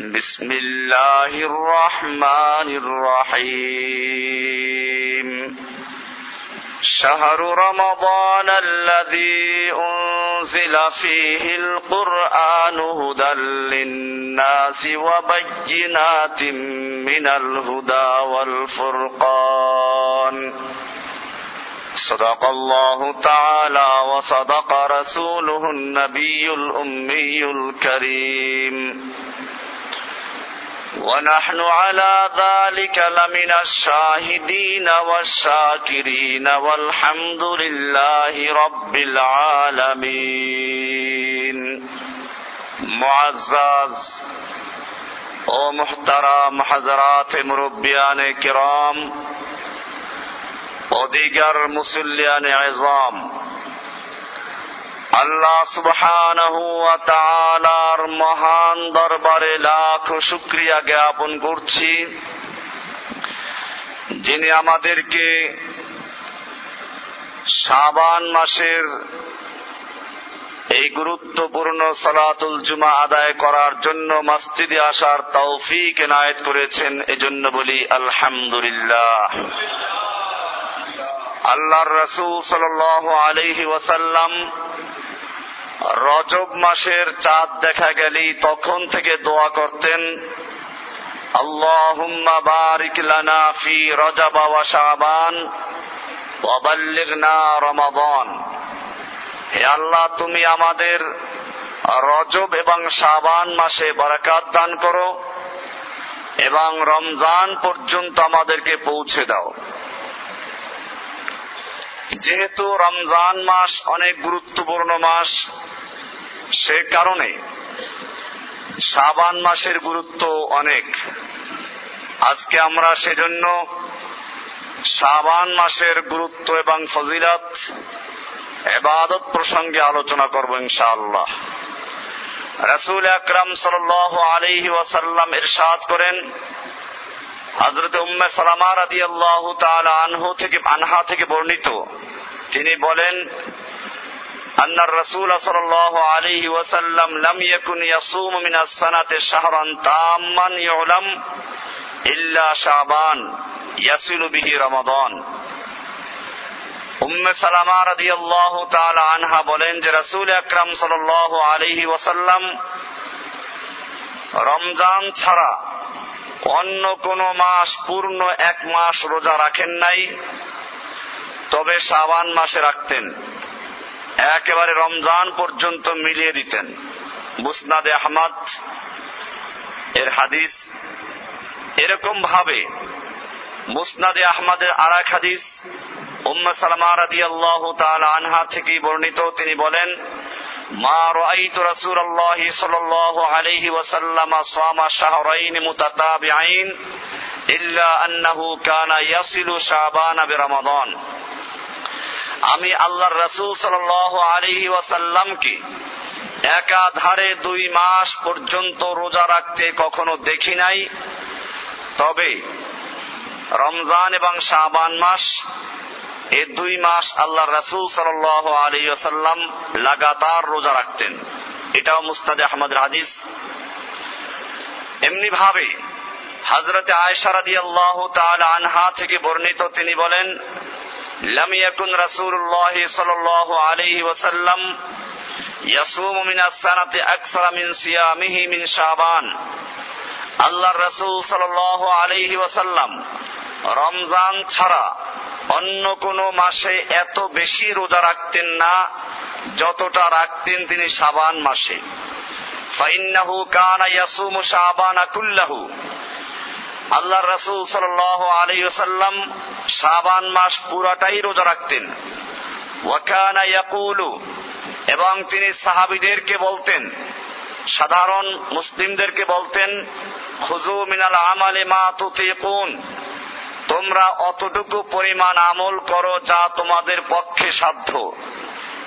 بسم الله الرحمن الرحيم شهر رمضان الذي أنزل فيه القرآن هدى للناس وبينات من الهدى والفرقان صدق الله تعالى وصدق رسوله النبي الأمي الكريم ونحن على ذلك لمن الشاهدين والشاكرين والحمد لله رب العالمين. معزز أو محترم حضرات مربیان كرام و دیگر مسلیان عظام আল্লাহ তাআলার মহান দরবারে লাখ শুকরিয়া জ্ঞাপন করছি। যিনি আমাদেরকে শাবান মাসের এই গুরুত্বপূর্ণ সালাতুল জুমা আদায় করার জন্য মসজিদে আসার তৌফিক এনায়েত করেছেন, এজন্য বলি আলহামদুলিল্লাহ। আল্লাহর রসুল সাল আলহি ওয়াসাল্লাম রজব মাসের চাঁদ দেখা গেলেই তখন থেকে দোয়া করতেন, আল্লাহুম্মা বারিক লানা ফি রজব আল্লাহ, তুমি আমাদের রজব এবং শাবান মাসে বারাকাত দান করো এবং রমজান পর্যন্ত আমাদেরকে পৌঁছে দাও। যেহেতু রমজান মাস অনেক গুরুত্বপূর্ণ মাস সে কারণে শাবান মাসের গুরুত্ব অনেক। আজকে আমরা সেজন্য শাবান মাসের গুরুত্ব এবং ফজিলত, এবাদত প্রসঙ্গে আলোচনা করব ইনশাআল্লাহ। রাসুল আকরাম সাল আলহি ওয়াসাল্লাম ইরশাদ করেন হজরত উম্মে সালামা রাদি আল্লাহ আনহু থেকে, আনহা থেকে বর্ণিত। তিনি বলেন أن الرسول صلى الله عليه وسلم لم يكن يصوم من السنة شهرا تاما يعلم إلا شعبان يصل به رمضان উম্মে সালামা রাদি আল্লাহ আনহা বলেন যে রাসুল আকরাম সাল আলহি ওয়াসাল্লাম রমজান ছাড়া অন্য কোন মাস পূর্ণ এক মাস রোজা রাখেন নাই তবে শাবান মাসে রাখতেন একেবারে রমজান পর্যন্ত মিলিয়ে দিতেন। মুসনাদে আহমদ, এর হাদিস এরকম ভাবে মুসনাদে আহমদের আর এক হাদিস, উম্মা সালামা রাদি আল্লাহ আনহা থেকে বর্ণিত। তিনি বলেন, মা রাইত রাসূলুল্লাহ সাল্লাল্লাহু আলাইহি ওয়াসাল্লাম সামা শাহরাইন মুতাতাবিআইন ইল্লা আন্নাহু কানা ইয়াসিলু শাবান বিরমাদান। আমি আল্লাহর রাসূল সাল্লাল্লাহু আলাইহি ওয়াসাল্লামকে একাধারে দুই মাস পর্যন্ত রোজা রাখতে কখনো দেখি নাই। তবে রমজান এবং শাবান মাস এই দুই মাস আল্লাহ রাসুল সাল আলী আসাল্লাম লাগাতার রোজা রাখতেন। এটাও মুস্তাদে আহমদ হাদিস। এমনি ভাবে হজরতে আয়সারাদি আল্লাহ আনহা থেকে বর্ণিত তিনি বলেন لم يكن رسول الله صلى الله عليه وسلم يصوم من السنة أكثر من صيامه من شعبان আল্লাহ রসুল সাল আলহি ওয়াসাল্লাম রমজান ছাড়া অন্য কোন মাসে এত বেশি রোজা রাখতেন না যতটা রাখতেন তিনি সাবান মাসে ফাইন্নাহু কানা ইয়াসুমু শাবানা কুল্লাহু আল্লাহ রসুল সাল আলী সাল্লাম সাবান মাস পুরাটাই রোজা রাখতেন। ওয়াকানা এবং তিনি সাহাবিদেরকে বলতেন, সাধারণ মুসলিমদেরকে বলতেন খুজু মিনাল আমালে মা তুতিকুন, তোমরা অতটুকু পরিমাণ আমল করো যা তোমাদের পক্ষে সাধ্য।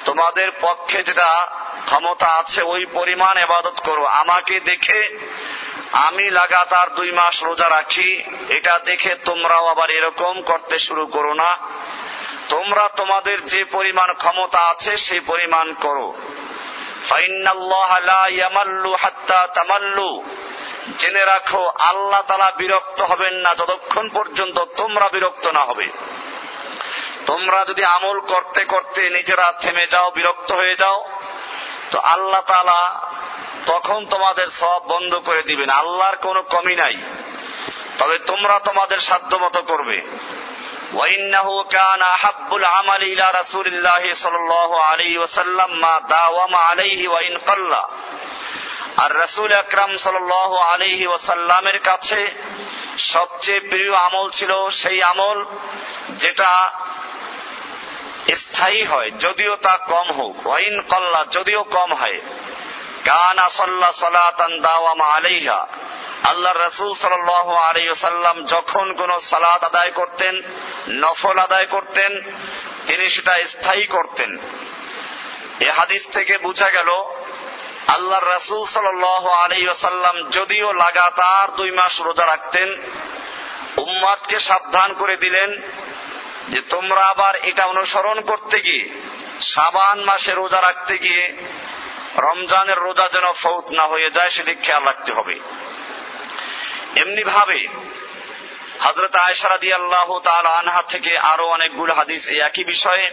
তোমাদের পক্ষে যেটা ক্ষমতা আছে, ওই পরিমাণ এবাদত করো। আমাকে দেখে আমি লাগাতার দুই মাস রোজা রাখি। এটা দেখে তোমরাও আবার এরকম করতে শুরু করো না। তোমরা তোমাদের যে পরিমাণ ক্ষমতা আছে সেই পরিমাণ করো। জেনে রাখো, আল্লাহ তালা বিরক্ত হবেন না যতক্ষণ পর্যন্ত তোমরা বিরক্ত না হবে। তোমরা যদি আমল করতে করতে নিজেরা থেমে যাও, বিরক্ত হয়ে যাও, তো আল্লাহ তালা তখন তোমাদের সব বন্ধ করে দিবেন আল্লাহর কোনো কমি নাই তবে তোমরা তোমাদের সাধ্য মতো করবে وإنه كان أحب العمل إلى رسول الله صلى الله عليه وسلم ما داوم عليه وإن قل আর রসুল আকরাম সাল আলহি ওসাল্লামের কাছে সবচেয়ে প্রিয় আমল ছিল সেই আমল যেটা স্থায়ী হয় যদিও তা কম হোক ওয়াইন কল্লা যদিও কম হয় কান আসল্লা সালাতান দাওয়ামা আলাইহা। আল্লাহ রসুল সাল আলাইসাল্লাম যখন কোন সালাদ আদায় করতেন, নফল আদায় করতেন, তিনি সেটা স্থায়ী করতেন। এ হাদিস থেকে বোঝা গেল আল্লাহ রসুল সাল আলাইসাল্লাম যদিও লাগাতার দুই মাস রোজা রাখতেন, উম্মাদকে সাবধান করে দিলেন যে তোমরা আবার এটা অনুসরণ করতে গিয়ে, সাবান মাসে রোজা রাখতে গিয়ে রমজানের রোজা যেন ফৌত না হয়ে যায়, সেদিক খেয়াল রাখতে হবে। এমনি ভাবে হজরত আয়সারাদি আল্লাহ তাল আনহা থেকে আরও অনেকগুলো হাদিস এই একই বিষয়ে।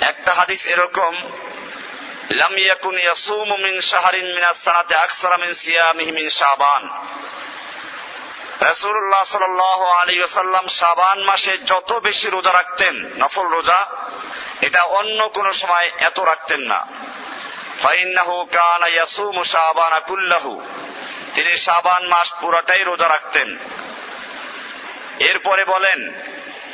একটা হাদিস এরকম যত বেশি রোজা রাখতেন, নফল রোজা, এটা অন্য কোন সময় এত রাখতেন না। তিনি শাবান মাস পুরাটাই রোজা রাখতেন। এরপরে বলেন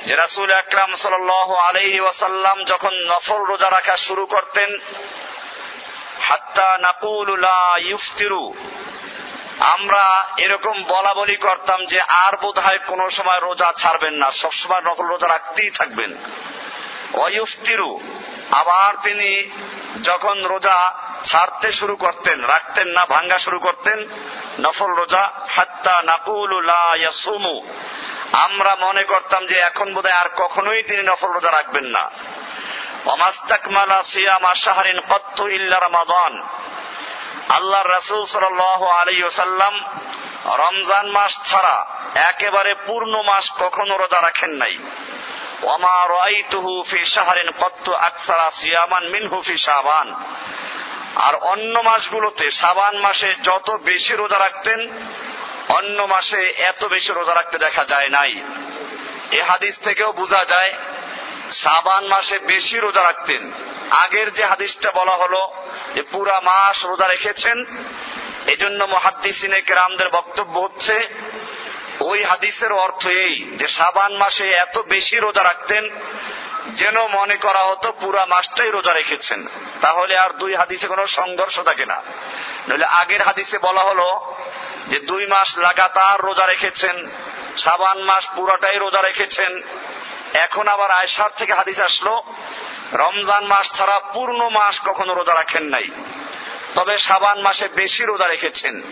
যে রাসুল আকরাম সাল আলহি ওয়াসাল্লাম যখন নফল রোজা রাখা শুরু করতেন আমরা এরকম বলা বলি করতাম যে আর বোধ হয় কোনো সময় রোজা ছাড়বেন না, সবসময় নকল রোজা রাখতেই থাকবেন। অয়ুফতিরু আবার তিনি যখন রোজা ছাড়তে শুরু করতেন, রাখতেন না, ভাঙ্গা শুরু করতেন। নফল রোজা, হাত্তা নাকুলুমু আমরা মনে করতাম যে এখন বোধহয় আর কখনোই তিনি নফল রোজা রাখবেন না। আল্লাহ সাল আলী রমজান মাস ছাড়া একেবারে পূর্ণ মাস কখনো রোজা রাখেন নাই। ওমা রাইতুহু ফি শাহরিন কত্ত আকসারা সিয়ামান মিনহু ফি শাবান। আর অন্য মাসগুলোতে সাবান মাসে যত বেশি রোজা রাখতেন, অন্য মাসে এত বেশি রোজা রাখতে দেখা যায় নাই। এ হাদিস থেকেও বোঝা যায়, সাবান মাসে বেশি রোজা রাখতেন। আগের যে হাদিসটা বলা হলো যে পুরা মাস রোজা রেখেছেন, এজন্য মহাদ্দিসিনে কেরামদের বক্তব্য হচ্ছে, ওই হাদিসের অর্থ এই যে সাবান মাসে এত বেশি রোজা রাখতেন যেন মনে করা হতো পুরা মাসটাই রোজা রেখেছেন। তাহলে আর দুই হাদিসে কোনো সংঘর্ষ থাকে না। নইলে আগের হাদিসে বলা হলো যে দুই মাস লাগাতার রোজা রেখেছেন, সাবান মাস পুরাটাই রোজা রেখেছেন। এখন আবার আয়সার থেকে হাদিস আসলো, রমজান মাস ছাড়া পূর্ণ মাস কখনো রোজা রাখেন নাই। তবে সাবান মাসে বেশি রোজা রেখেছেন।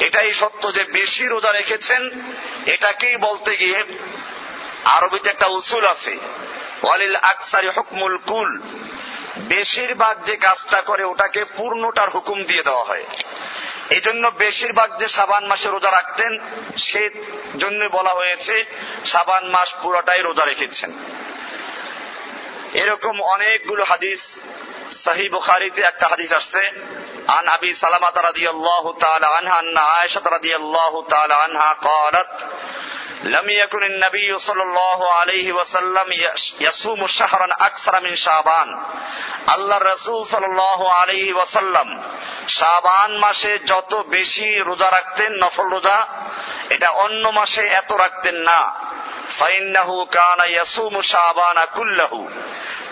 এটাই সত্য যে বেশি রোজা রেখেছেন, এটাকেই বলতে গিয়ে আরবিতে একটা উসুল আছে। ওয়ালিল আকসারি হুকমুল কুল বেশিরভাগ যে কাজটা করে ওটাকে পূর্ণটার হুকুম দিয়ে দেওয়া হয় এই জন্য বেশিরভাগ যে সাবান মাসে রোজা রাখতেন সে জন্য বলা হয়েছে সাবান মাস পুরোটাই রোজা রেখেছেন এরকম অনেকগুলো হাদিস সাহি বুখারিতে একটা হাদিস আসছে عن أبي سلمة رضي الله تعالى عنها أن عائشة رضي الله تعالى عنها قالت لم يكن النبي صلى الله عليه وسلم يصوم شهرا أكثر من شعبان আল্লাহ রসুল সাল্লাহ আলহি ওয়াসাল্লাম শাবান মাসে যত বেশি রোজা রাখতেন নফল রোজা এটা অন্য মাসে এত রাখতেন না ফাইন্নাহু কানা ইয়াসুমু শাবানা কুল্লাহু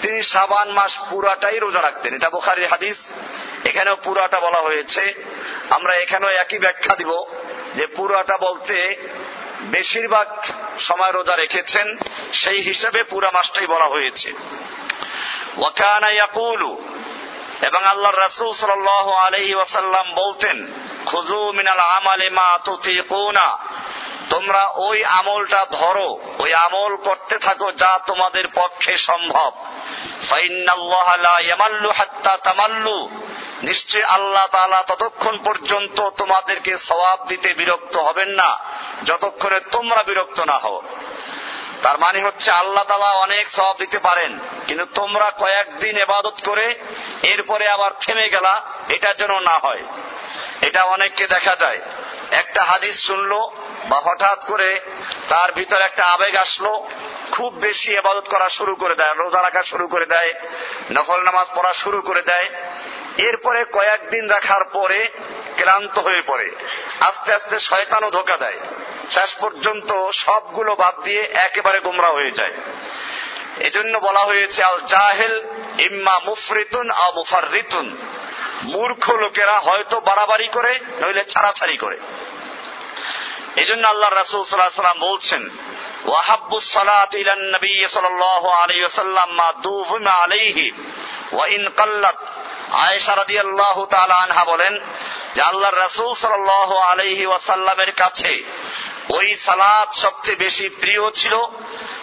তিনি শাবান মাস পুরাটাই রোজা রাখতেন এটা বুখারীর হাদিস এখানেও পুরাটা বলা হয়েছে আমরা এখানেও একই ব্যাখ্যা দিব যে পুরাটা বলতে বেশিরভাগ সময় রোজা রেখেছেন, সেই হিসেবে পুরা মাসটাই বলা হয়েছে। এবং আল্লাহ রাসূল সাল্লাল্লাহু আলাইহি ওয়াসাল্লাম বলতেন খুজু মিনাল আমালি মা তুতিকুনা। তোমরা ওই আমলটা ধরো, ওই আমল করতে থাকো যা তোমাদের পক্ষে সম্ভব। নিশ্চয় আল্লাহ তালা ততক্ষণ পর্যন্ত তোমাদেরকে সওয়াব দিতে বিরক্ত হবেন না, যতক্ষণে তোমরা বিরক্ত না হও। তার মানে হচ্ছে আল্লাহ তালা অনেক সব দিতে পারেন, কিন্তু তোমরা কয়েকদিন এবাদত করে এরপরে আবার থেমে গেলা, এটা যেন না হয়। এটা অনেককে দেখা যায়। একটা হাদিস শুনলো বা হঠাৎ করে তার ভিতরে একটা আবেগ আসলো, খুব বেশি এবাদত করা শুরু করে দেয়, রোজা রাখা শুরু করে দেয় নকল নামাজ পড়া শুরু করে দেয়, এরপরে কয়েকদিন রাখার পরে ক্লান্ত হয়ে পড়ে। আস্তে আস্তে শয়তানও ধোকা দেয়। শেষ পর্যন্ত সবগুলো বাদ দিয়ে একেবারে গুমরা হয়ে যায়। এজন্য বলা হয়েছে, আল জাহেল ইম্মা মুফরিতুন আ মুফার মূর্খ লোকেরা হয়তো বাড়াবাড়ি করে, নইলে ছাড়াছাড়ি করে। এই জন্য আল্লাহ রাসুল সাল্লাহ সাল্লাম বলছেন ওই সালাত সবচেয়ে বেশি প্রিয় ছিল,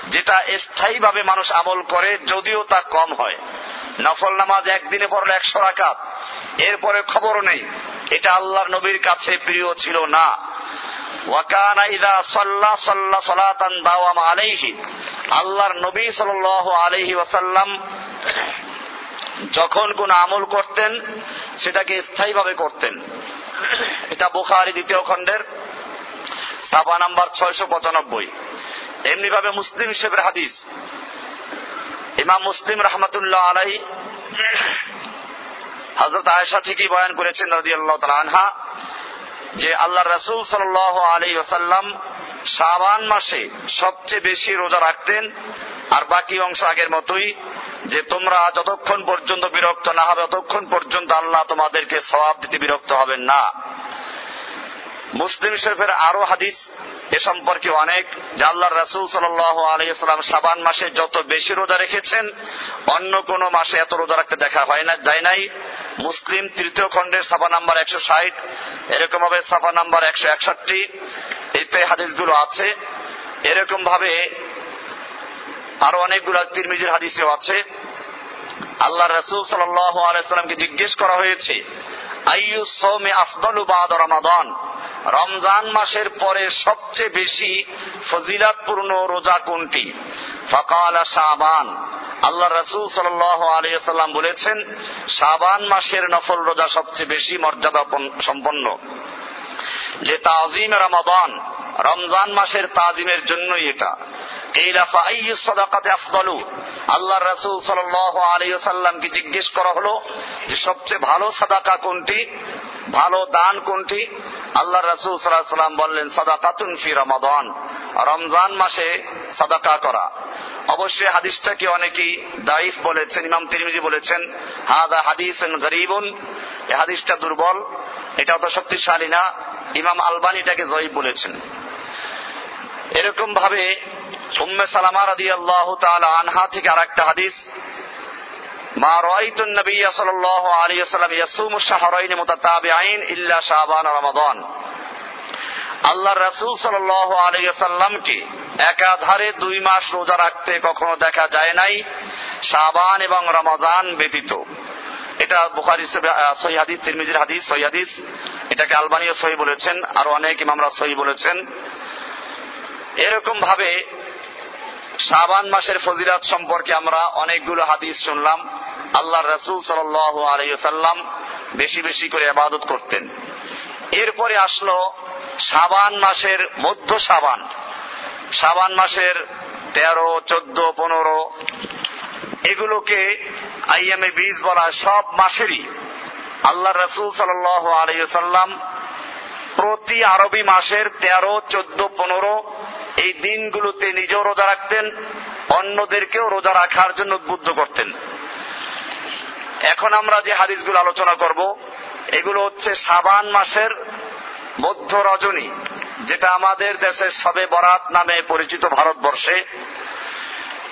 যেটা স্থায়ীভাবে মানুষ আমল করে যদিও তা কম হয়। নফল নামাজ একদিনে পড়লে একশো রাকাত, এরপরে খবরও নেই। এটা আল্লাহর নবীর কাছে প্রিয় ছিল না। ওয়াকানা ইদা সাল্লা আল্লাহর নবী আলাইহি ওয়াসাল্লাম যখন কোন আমল করতেন, সেটাকে স্থায়ীভাবে করতেন। এটা বুখারি দ্বিতীয় খণ্ডের সাবা নাম্বার পঁচানব্বই। এমনি ভাবে মুসলিম হাদিস। ইমাম মুসলিম রহমতুল্লাহ আলাই হজরত আয়সা বয়ান করেছেন রাজি আল্লাহ আনহা। যে আল্লাহ রসুল সাল আলী ওসাল্লাম শাবান মাসে সবচেয়ে বেশি রোজা রাখতেন, আর বাকি অংশ আগের মতোই, যে তোমরা যতক্ষণ পর্যন্ত বিরক্ত না হবে, ততক্ষণ পর্যন্ত আল্লাহ তোমাদেরকে সবাব দিতে বিরক্ত হবেন না। মুসলিম শরীফের আরও হাদিস এ সম্পর্কে অনেক। যে আল্লাহ রাসুল সাল্লাম সাবান মাসে যত বেশি রোজা রেখেছেন, অন্য কোন মাসে এত রোজা রাখতে দেখা হয় না, যায় নাই। মুসলিম তৃতীয় খণ্ডের সাফা নাম্বার একশো ষাট এরকম ভাবে সাফা নাম্বার একশো একষট্টি, এতে হাদিসগুলো আছে। এরকম ভাবে আরও অনেকগুলো তিরমিজির হাদিসেও আছে। আল্লাহ রসুল সাল্লামকে জিজ্ঞেস করা হয়েছে আইয়ু সৌমে আফদলু বাদ রমাদান? রমজান মাসের পরে সবচেয়ে বেশি ফজিলাতপূর্ণ রোজা কোনটি? ফকাল শাবান। আল্লাহ রসুল সাল্লাম বলেছেন, শাবান মাসের নফল রোজা সবচেয়ে বেশি মর্যাদা সম্পন্ন। যে তাজিম রমাদান। রমজান মাসের তাজিমের জন্যই এটা। আল্লাহ রসুল সাল্লামকে জিজ্ঞেস করা হলো যে সবচেয়ে ভালো সাদাকা কোনটি? ভালো দান কোনটি? আল্লাহ রসুল সাল্লাম বললেন, সাদাকাতুন ফি রমাদান। রমজান মাসে সাদাকা করা। অবশ্যই হাদিসটাকে অনেকেই দাইফ বলেছেন, ইমাম তিরমিজি বলেছেন, হাদা হাদিস গরিবুন। এই হাদিসটা দুর্বল, এটা অত শক্তিশালী না, ইমাম আলবানিটাকে জয়ীব বলেছেন। এরকম ভাবে উম্মে সালামা রাদি আল্লাহ আনহা থেকে আর একটা হাদিস রমাদান। আল্লাহ একাধারে দুই মাস রোজা রাখতে কখনো দেখা যায় নাই সাবান এবং রমাজান ব্যতীত। এটা বুখারি সহি হাদিস, তিরমিজির হাদিস, সহি হাদিস। এটাকে আলবানীয় সহি বলেছেন, আর অনেক ইমামরা সহি বলেছেন। এরকম ভাবে শাবান মাসের ফজিরাত সম্পর্কে আমরা অনেকগুলো হাদিস শুনলাম। আল্লাহ রসুল সাল আলাইসাল্লাম বেশি বেশি করে আবাদত করতেন। এরপরে আসলো সাবান মাসের মধ্য সাবান সাবান মাসের তেরো, চোদ্দ, পনেরো, এগুলোকে আইএমএ বীজ বলা সব মাসেরই আল্লাহ রসুল সাল আলাইসাল্লাম প্রতি আরবি মাসের তেরো, চোদ্দ, পনেরো এই দিনগুলোতে নিজেও রোজা রাখতেন, অন্যদেরকেও রোজা রাখার জন্য উদ্বুদ্ধ করতেন। এখন আমরা যে হাদিসগুলো আলোচনা করব, এগুলো হচ্ছে সাবান মাসের মধ্য রজনী, যেটা আমাদের দেশে সবে বরাত নামে পরিচিত ভারতবর্ষে।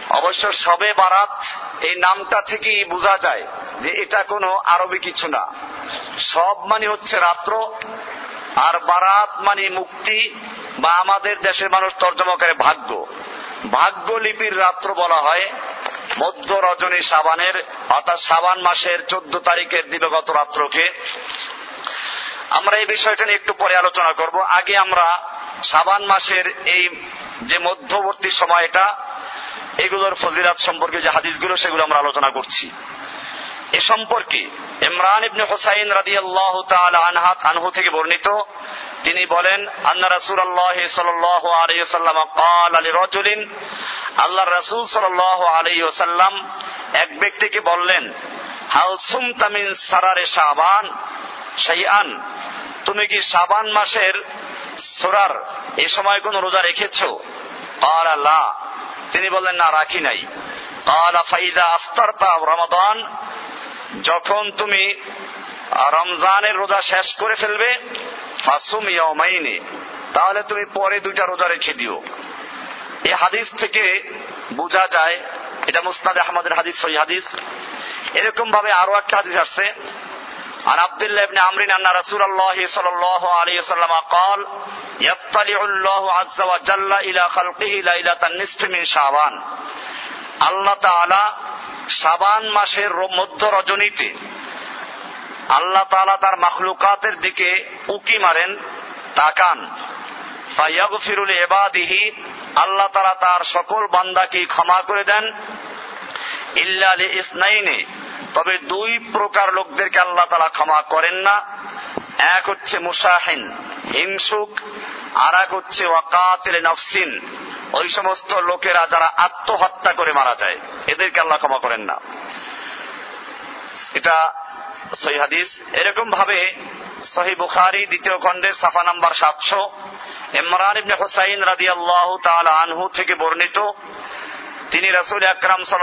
অবশ্য সবে বারাত, এই নামটা থেকেই বোঝা যায় যে এটা কোনো আরবি কিছু না। সব মানে হচ্ছে রাত্র, আর বারাত মানে মুক্তি বা আমাদের দেশের মানুষ তর্জমা করে ভাগ্য। ভাগ্য লিপির রাত্র বলা হয় মধ্য রজনী সাবানের, অর্থাৎ সাবান মাসের চোদ্দ তারিখের দিবগত রাত্রকে। আমরা এই বিষয়টা নিয়ে একটু পরে আলোচনা করব। আগে আমরা সাবান মাসের এই যে মধ্যবর্তী সময়টা, এগুলোর ফজিরাত সম্পর্কে যে হাদিসগুলো, সেগুলো আমরা আলোচনা করছি। এ সম্পর্কে ইমরান ইবনে হুসাইন রাদি আল্লাহ আনহাত আনহু থেকে বর্ণিত। তিনি বলেন, আন্না রাসুল আল্লাহ সাল্লাহ আলাইসাল্লাম কাল আলী রজুলিন আল্লাহ রাসুল সাল্লাহ আলাইসাল্লাম এক ব্যক্তিকে বললেন, হাল সুমতামিন সারারে শাবান? শাইআন, তুমি কি শাবান মাসের সোরার এ সময় কোন রোজা রেখেছ? তিনি বললেন, না, রাখি নাই। কাল আফতারতা রমাদান। যখন তুমি রমজানের রোজা শেষ করে ফেলবে ফাসুম ইয়ামাইনে তাহলে তুমি পরে দুইটা রোজা রেখে দিও এই হাদিস থেকে বোঝা যায় এটা মুস্তাদ আহমদের হাদিস সই হাদিস এরকম ভাবে আরো একটা হাদিস আসছে আর আব্দুল্লাহ ইবনে আমরিন আন্না রাসূলুল্লাহ সাল্লাল্লাহু আলাইহি ওয়াসাল্লাম قال يطلع الله عز وجل الى خلقه ليله النصف من شعبان আল্লাহ তাআলা শাবান মাসের মধ্য রজনীতে আল্লাহ তাআলা তার মাখলুকাতের দিকে উকি মারেন, তাকান। ফায়াগফিরুল ইবাদিহি, আল্লাহ তাআলা তার সকল বান্দাকে ক্ষমা করে দেন। ইল্লা ইসনাইনে, তবে দুই প্রকার লোকদেরকে আল্লাহ তালা ক্ষমা করেন না। এক হচ্ছে মুসাহিন, হিংসুক আর এক হচ্ছে ওয়াকাতিল নফসিন। ওই সমস্ত লোকেরা যারা আত্মহত্যা করে মারা যায়, এদেরকে আল্লাহ ক্ষমা করেন না। এটা সহি এরকম ভাবে সহি বুখারি দ্বিতীয় খণ্ডের সাফা নাম্বার সাতশো, ইমরান ইবনে হুসাইন রাদি আল্লাহ আনহু থেকে বর্ণিত। তিনি রাসুল আকরাম সাল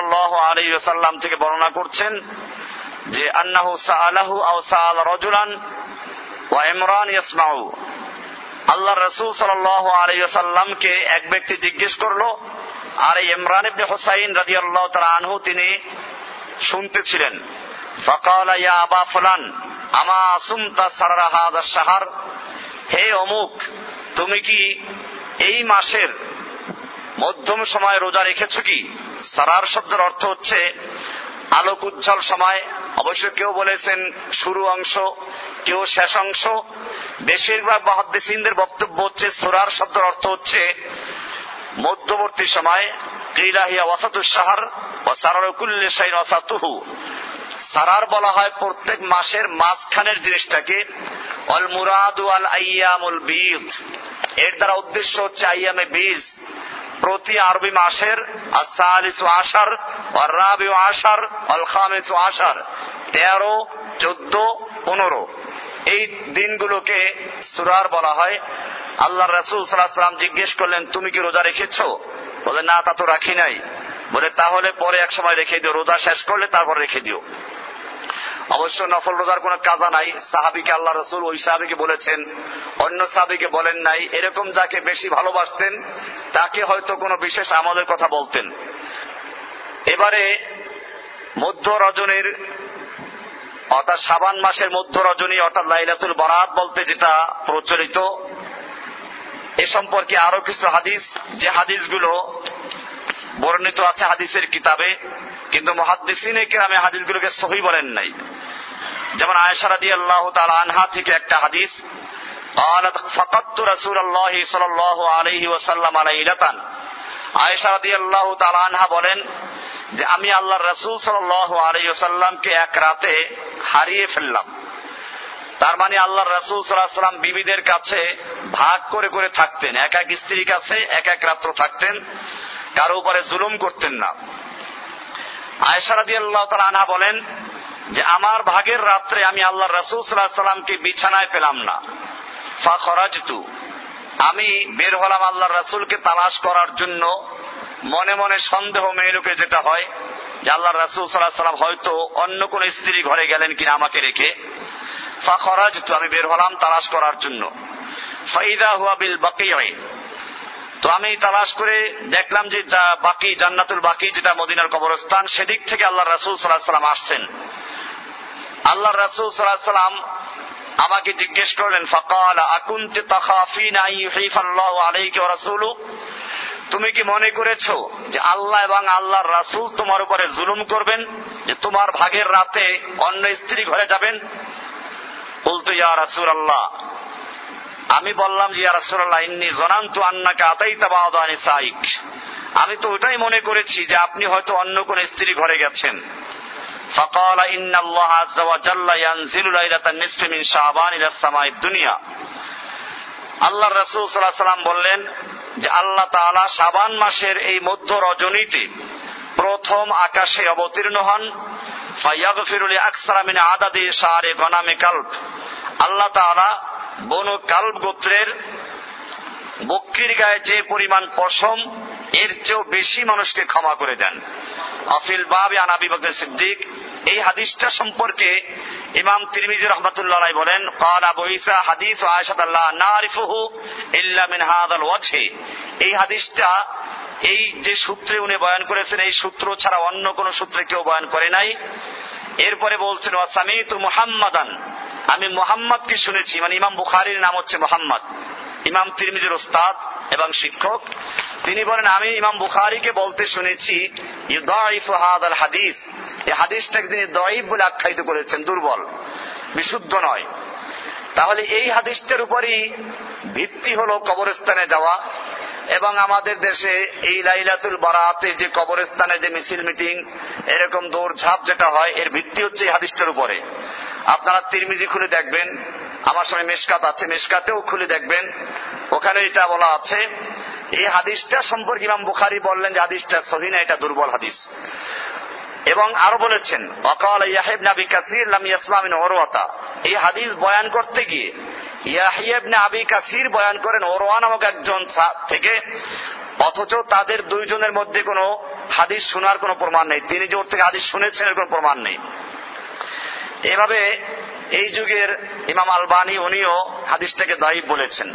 আলী সাল্লাম থেকে বর্ণনা করছেন যে, আন্নাহু সাআলাহু আও রজুলান ওয়া ইমরান ইয়াসমাউ। আল্লাহ রসুল সাল আলী সাল্লামকে এক ব্যক্তি জিজ্ঞেস করল, আর এই ইমরান ইবনে হুসাইন রাজি আল্লাহ তালা আনহু, তিনি শুনতেছিলেন? ফকাল, ইয়া আবা ফুলান, আমা সুমতা সারারা হাজা সাহার হে অমুক, তুমি কি এই মাসের মধ্যম সময় রোজা রেখেছ কি? সারার শব্দের অর্থ হচ্ছে আলোক উজ্জ্বল সময়। অবশ্য কেউ বলেছেন শুরু অংশ, কেউ শেষ অংশ। বেশিরভাগ মহাদ্দেসিনদের বক্তব্য হচ্ছে, সুরার শব্দের অর্থ হচ্ছে মধ্যবর্তী সময়। কিলাহিয়া ওয়াসাতু সাহার ও সারারকুল্লে সাইন ওয়াসাতুহু। সারার বলা হয় প্রত্যেক মাসের মাঝখানের জিনিসটাকে অল মুরাদু আল আইয়ামুল বিদ। এর দ্বারা উদ্দেশ্য হচ্ছে আইয়ামে বীজ। প্রতি আরবি মাসের আশার রাবি আশার অল খামিস আশার, তেরো, চোদ্দ, পনেরো। এই দিনগুলোকে সুরার বলা হয়। আল্লাহ রসুল সাল্লাম জিজ্ঞেস করলেন, তুমি কি রোজা রেখেছ? বলে, না, তা তো রাখি নাই। বলে, তাহলে পরে এক সময় রেখে দিও, রোজা শেষ করলে তারপর রেখে দিও। অবশ্য নফল রোজার কোন কাজা নাই। সাহাবিকে আল্লাহ রসুল ওই সাহাবিকে বলেছেন, অন্য সাহাবিকে বলেন নাই, এরকম যাকে বেশি ভালোবাসতেন, তাকে হয়তো কোনো বিশেষ আমলের কথা বলতেন। এবারে মধ্য রজনীর অর্থাৎ সাবান মাসের মধ্য রজনী অর্থাৎ লাইলাতুল বরাত বলতে যেটা প্রচলিত, এ সম্পর্কে আরও কিছু হাদিস। যে হাদিসগুলো বর্ণিত আছে হাদিসের কিতাবে কিন্তু মহাদ্দিসিনে কেরামে হাদিসগুলোকে সহি বলেন নাই যেমন আয়েশা রাদি আল্লাহ তাল আনহা থেকে একটা হাদিস قالت فقدت رسول الله صلى الله عليه وسلم ليلة আয়েশা রাদি আল্লাহ তাল আনহা বলেন যে আমি আল্লাহর রসুল সাল আলাইহি সাল্লামকে এক রাতে হারিয়ে ফেললাম তার মানে আল্লাহ রসুল সাল্লাহ সাল্লাম বিবিদের কাছে ভাগ করে করে থাকতেন এক এক স্ত্রীর কাছে এক এক রাত্র থাকতেন কারও উপরে জুলুম করতেন না। আয়সারাদি আল্লাহ আনহা বলেন যে, আমার ভাগের রাত্রে আমি আল্লাহ রসুল সাল্লাহ সাল্লামকে বিছানায় পেলাম না। ফা খরাজতু আমি বের হলাম আল্লাহ রসুলকে তালাশ করার জন্য। মনে মনে সন্দেহ মেয়েলোকে যেটা হয় যে আল্লাহ রসুল সাল্লাহ সাল্লাম হয়তো অন্য কোন স্ত্রী ঘরে গেলেন কিনা আমাকে রেখে। ফা খরাজতু আমি বের হলাম তালাশ করার জন্য। ফাইদা হুয়া বিল বাকি তো আমি তালাশ করে দেখলাম যে যা বাকি, জান্নাতুল বাকি, যেটা মদিনার কবরস্থান, সেদিক থেকে আল্লাহ রাসুল সাল্লাহ সাল্লাম আসছেন। আল্লাহ রাসুল সাল্লাহ সাল্লাম আমাকে জিজ্ঞেস করলেন, ফকাল, আকুন্তে রাসূলু? তুমি কি মনে করেছ যে আল্লাহ এবং আল্লাহর রাসূল তোমার উপরে জুলুম করবেন, যে তোমার ভাগের রাতে অন্য স্ত্রী ঘরে যাবেন? বলতো, ইয়া রাসূল আল্লাহ আমি বললাম যে ইয়া রাসূলুল্লাহ ইন্নী জনান্তু আন্নাকা আতাইতা বাদানি সাইক আমি তো ওটাই মনে করেছি যে আপনি হয়তো অন্য কোন স্ত্রী ঘরে গেছেন فقال إن الله عز وجل ينزل ليلة النصف من شعبان إلى السماء الدنيا আল্লাহ রসুল সাল্লাহ সাল্লাম বললেন যে আল্লাহ তাআলা শাবান মাসের এই মধ্য রজনীতে প্রথম আকাশে অবতীর্ণ হন ফাইয়াগফিরুল আকসারা মিন আদাদি শারে গনামে কাল্ব আল্লাহ তাআলা বন কাল গোত্রের বক্রির গায়ে যে পরিমাণ পশম, এর চেয়েও বেশি মানুষকে ক্ষমা করে দেন। আফিল বাবি আনাবি বকর সিদ্দিক, এই হাদিসটা সম্পর্কে ইমাম তিরমিজি রহমতুল্লাহ বলেন হাদিস ও আল্লাহ না এই হাদিসটা, এই যে সূত্রে উনি বয়ান করেছেন, এই সূত্র ছাড়া অন্য কোন সূত্রে কেউ বয়ান করে নাই। এরপরে বলছেন ওয়াসামিতু মুহাম্মাদান। আমি মোহাম্মদকে শুনেছি মানে ইমাম বুখারির নাম হচ্ছে মোহাম্মদ। ইমাম তিরমিজির ওস্তাদ এবং শিক্ষক। তিনি বলেন, আমি ইমাম বুখারিকে বলতে শুনেছি হাদিস। হাদিসটাকে তিনি দয়ীব বলে আখ্যায়িত করেছেন, দুর্বল, বিশুদ্ধ নয়। তাহলে এই হাদিসটার উপরই ভিত্তি হলো কবরস্থানে যাওয়া। এবং আমাদের দেশে এই লাইলাতুল বারাতে যে কবরস্থানে যে মিছিল মিটিং, এরকম দৌড়ঝাঁপ যেটা হয়, এর ভিত্তি হচ্ছে এই হাদিসটার উপরে। আপনারা তিরমিজি খুলে দেখবেন, আমার সঙ্গে মেশকাত আছে, মেশকাতেও খুলে দেখবেন। ওখানে এটা বলা আছে, এই হাদিসটা সম্পর্কে ইমাম বুখারি বললেন যে হাদিসটা সহিনা এটা দুর্বল হাদিস। এবং আরও বলেছেন অকাল ইয়াহেব নাবি কাসির লাম ইয়াসমামিন ওরওয়াতা এই হাদিস বয়ান করতে গিয়ে ইয়াহিয়েব আবি কাসির বয়ান করেন ওরওয়া নামক একজন থেকে, অথচ তাদের দুইজনের মধ্যে কোনো হাদিস শোনার কোনো প্রমাণ নেই। তিনি যে থেকে হাদিস শুনেছেন, এর কোনো প্রমাণ নেই। এভাবে এই যুগের ইমাম আলবানি উনিও হাদিসটাকে দায়ী বলেছেন।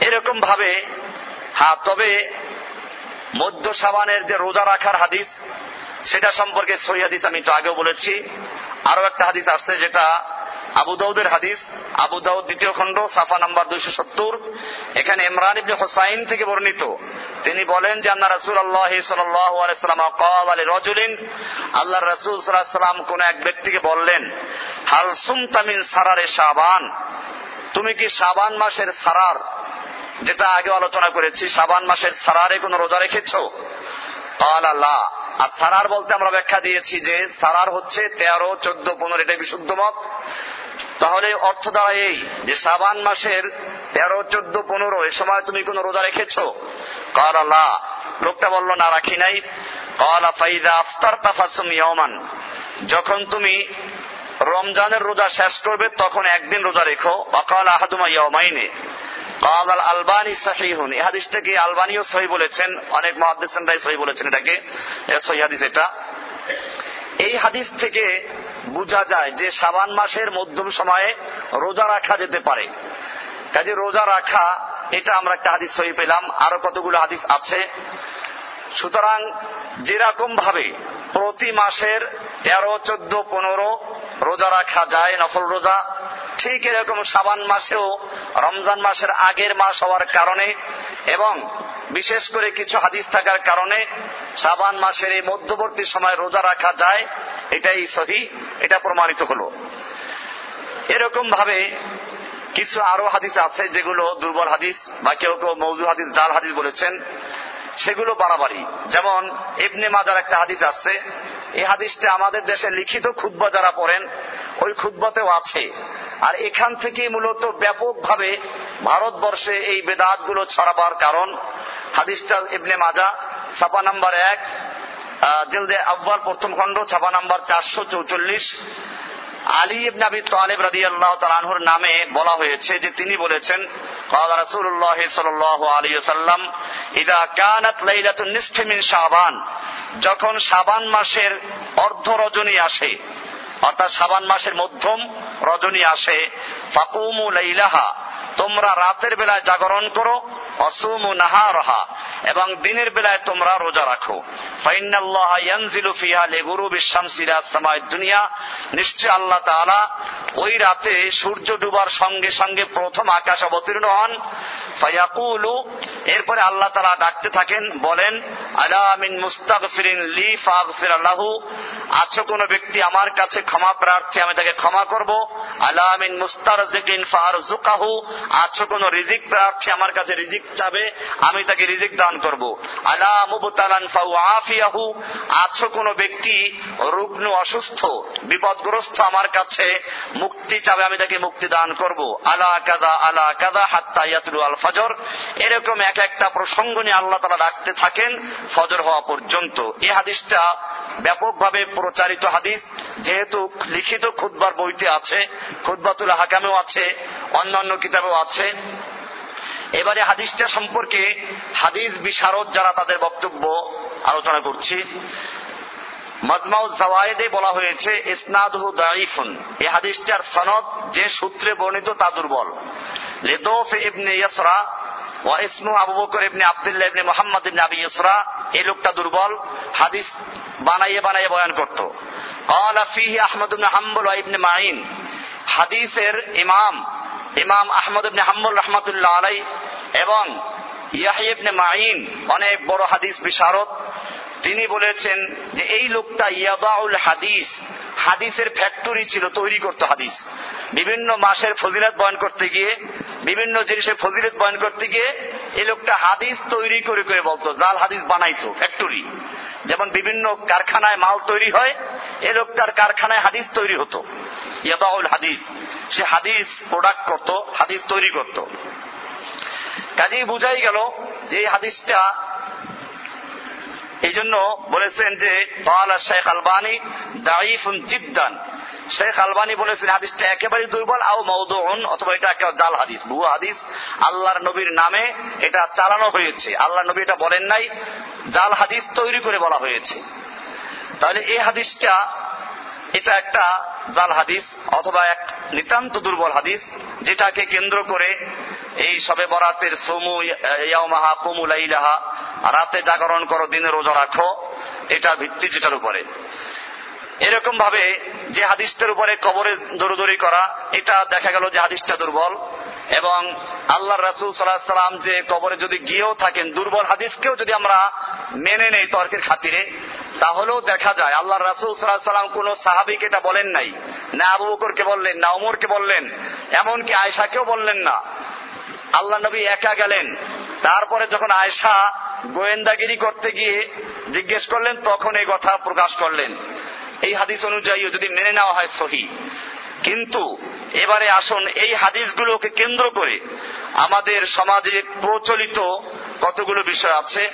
এরকম ভাবে হ্যাঁ তবে মধ্য সাবানের যে রোজা রাখার হাদিস, সেটা সম্পর্কে সই হাদিস আমি তো আগেও বলেছি। আরও একটা হাদিস আসছে যেটা আবু দাউদের হাদিস, আবু দাউদ দ্বিতীয় খণ্ড, সাফা নাম্বার দুইশো সত্তর। এখানে ইমরান ইবনে হোসাইন থেকে বর্ণিত। তিনি বলেন যে আল্লাহ রসুল আল্লাহ সাল্লাম কাল আলী রজুলিন আল্লাহ রসুল সাল্লাম কোন এক ব্যক্তিকে বললেন, হাল সুমতামিন সারারে সাবান তুমি কি সাবান মাসের সারার? যেটা আগে আলোচনা করেছি সাবান মাসের সারারে কোন রোজা রেখেছ? আল্লাহ আর সারার বলতে আমরা ব্যাখ্যা দিয়েছি যে, সারার হচ্ছে তেরো, চোদ্দ, পনেরো এটা বিশুদ্ধ মত। তাহলে অর্থ দ্বারা এই যে সাবান মাসের তেরো, চোদ্দ, পনেরো, এ সময় তুমি কোন রোজা রেখেছ? আল্লাহ লোকটা বলল, না, রাখি নাই। কাল, ফাইদা আফতার তাফাসুম ইয়মান যখন তুমি রমজানের রোজা শেষ করবে, তখন একদিন রোজা রেখো। অকাল আহাদুমা ইয়মাইনে কাল আল আলবানি সাহিহুন। এই হাদিসটাকে আলবানিও সহি বলেছেন? অনেক মহাদিসাই সহি বলেছেন এটাকে। সহি হাদিস এটা। এই হাদিস থেকে বোঝা যায় যে সাবান মাসের মধ্যম সময়ে রোজা রাখা যেতে পারে। কাজে রোজা রাখা, এটা আমরা একটা হাদিস সহি পেলাম, আরও কতগুলো হাদিস আছে। সুতরাং যেরকম ভাবে প্রতি মাসের তেরো, চোদ্দ, পনেরো রোজা রাখা যায়, নফল রোজা ঠিক এরকম সাবান মাসেও, রমজান মাসের আগের মাস হওয়ার কারণে এবং বিশেষ করে কিছু হাদিস থাকার কারণে সাবান মাসের এই মধ্যবর্তী সময় রোজা রাখা যায়, এটাই সহি, এটা প্রমাণিত হলো। এরকম ভাবে কিছু আরও হাদিস আছে যেগুলো দুর্বল হাদিস বা কেউ কেউ মৌজু হাদিস, জাল হাদিস বলেছেন। সেগুলো বাড়াবাড়ি। যেমন ইবনে মাজার একটা হাদিস আসছে। এই হাদিসটা আমাদের দেশে লিখিত খুদ্া যারা পড়েন, ওই খুদ্বাতেও আছে। আর এখান থেকে মূলত ব্যাপকভাবে ভারতবর্ষে এই বেদাতগুলো ছড়াবার কারণ। হাদিসটা ইবনে মাজা, ছাপা নাম্বার এক জেলদে আব্বাল প্রথম খণ্ড, ছাপা নাম্বার চারশো চৌচল্লিশ। আলী ইবনে আবি তালেব রাদিয়াল্লাহু তাআলার নামে বলা হয়েছে যে তিনি বলেছেন قال رسول الله صلى الله عليه وسلم اذا كانت ليله النصف من شعبان যখন শাবান মাসের অর্ধ রজনী আসে অর্থাৎ শাবান মাসের মধ্যম রজনী আসে ফাকুমু লাইলাহা তোমরা রাতের বেলায় জাগরণ করো, অসুমু নাহারহা, এবং দিনের বেলায় তোমরা রোজা রাখো। দুনিয়া। নিশ্চয় আল্লাহ তাআলা ওই রাতে সূর্য ডুবার সঙ্গে সঙ্গে প্রথম আকাশ অবতীর্ণ হন। ফায়াকুলু, এরপরে আল্লাহ তাআলা ডাকতে থাকেন, বলেন, আলা মিন মুস্তাগফিরিন লি ফাগফির লাহু। আছো কোন ব্যক্তি আমার কাছে ক্ষমা প্রার্থী, আমি তাকে ক্ষমা করব। আলা মিন মুস্তারজিকিন ফারজুকাহু আছো কোন রিজিক প্রার্থী আমার কাছে রিজিক চাবে, আমি তাকে রিজিক দান করব। আলা মুবতালান কোন ব্যক্তি রুগ্ন অসুস্থ, বিপদগ্রস্ত আমার কাছে মুক্তি চাবে, আমি তাকে মুক্তি দান করব। আলা কাদা আলা কাদা হাত্তা ইয়াতলু আল ফজর, এরকম এক একটা প্রসঙ্গ নিয়ে আল্লাহ তালা রাখতে থাকেন ফজর হওয়া পর্যন্ত। এই হাদিসটা ব্যাপকভাবে প্রচারিত হাদিস, যেহেতু লিখিত খুদ্বার বইতে আছে খুদ্বাতুল হাকামেও আছে, অন্যান্য কিতাবেও আছে এবারে হাদিসটা সম্পর্কে হাদিস বিশারদ যারা তাদের বক্তব্য আলোচনা করছি মজমাউ জাওয়ায়েদে বলা হয়েছে ইসনাদহু দাইফুন এই হাদিসটার সনদ যে সূত্রে বর্ণিত তা দুর্বল লেদোফ ইবনে ইয়াসরা ওয়া ইসমু আবু বকর ইবনে আব্দুল্লাহ ইবনে মুহাম্মদ ইবনে আবি ইসরা এই লোকটা দুর্বল হাদিস বানাইয়ে বানাইয়ে বয়ান করত قال فيه احمد بن حنبل وابن معين হাদিসের ইমাম ইমাম আহমদ ইবনে হাম্মুল রহমতুল্লাহ আলাই এবং ইয়াহিবনে মাইন অনেক বড় হাদিস বিশারদ। তিনি বলেছেন যে এই লোকটা ইয়াবাউল হাদিস, হাদিসের ফ্যাক্টরি ছিল তৈরি করতো হাদিস। বিভিন্ন মাসের ফজিলত বয়ন করতে গিয়ে, বিভিন্ন জিনিসের ফজিলত বয়ন করতে গিয়ে এই লোকটা হাদিস তৈরি করে করে বলতো, জাল হাদিস বানাইতো ফ্যাক্টরি যেমন বিভিন্ন কারখানায় মাল তৈরি হয়, এ লোকটার কারখানায় হাদিস তৈরি হতো, ইয়াদাউল হাদিস। সে হাদিস প্রোডাক্ট করত, হাদিস তৈরি করত। কাজেই বুঝাই গেল যে এই হাদিসটা এই জন্য বলেছেন যে শেখ আলবানি দাইফুন জিদ্দান। শেখ আলবানি বলেছেন, হাদিসটা একেবারে দুর্বল, আও মৌদন অথবা এটা একেবারে জাল হাদিস ভুয়া হাদিস, আল্লাহর নবীর নামে এটা চালানো হয়েছে। আল্লাহ নবী এটা বলেন নাই, জাল হাদিস তৈরি করে বলা হয়েছে। তাহলে এই হাদিসটা, এটা একটা জাল হাদিস, অথবা এক নিতান্ত দুর্বল হাদিস, যেটাকে কেন্দ্র করে এই সবে বরাতের সমু ইয়ামাহা কুমুলাইলাহা রাতে জাগরণ করো, দিনে রোজা রাখো, এটা ভিত্তি যেটার উপরে। এরকম ভাবে যে হাদিসটার উপরে কবরে দৌড়দৌড়ি করা, এটা দেখা গেল যে হাদিসটা দুর্বল। এবং আল্লাহ রাসুল সাল্লাম যে কবরে যদি গিয়েও থাকেন, দুর্বল হাদিসকেও যদি আমরা মেনে নেই তর্কের খাতিরে, তাহলেও দেখা যায় আল্লাহ রাসুল সাল্লাহ সাল্লাম কোন সাহাবিকে এটা বলেন নাই। না আবু বকরকে বললেন, না অমরকে বললেন, এমনকি আয়সাকেও বললেন না। আল্লাহ নবী একা গেলেন। তারপরে যখন আয়সা গোয়েন্দাগিরি করতে গিয়ে জিজ্ঞেস করলেন, তখন এই কথা প্রকাশ করলেন। এই হাদিস অনুযায়ী যদি মেনে নেওয়া হয় সহি। কিন্তু এবারে আসুন এই হাদিসগুলোকে কেন্দ্র করে আমাদের সমাজে প্রচলিত কতগুলো বিষয় আছে,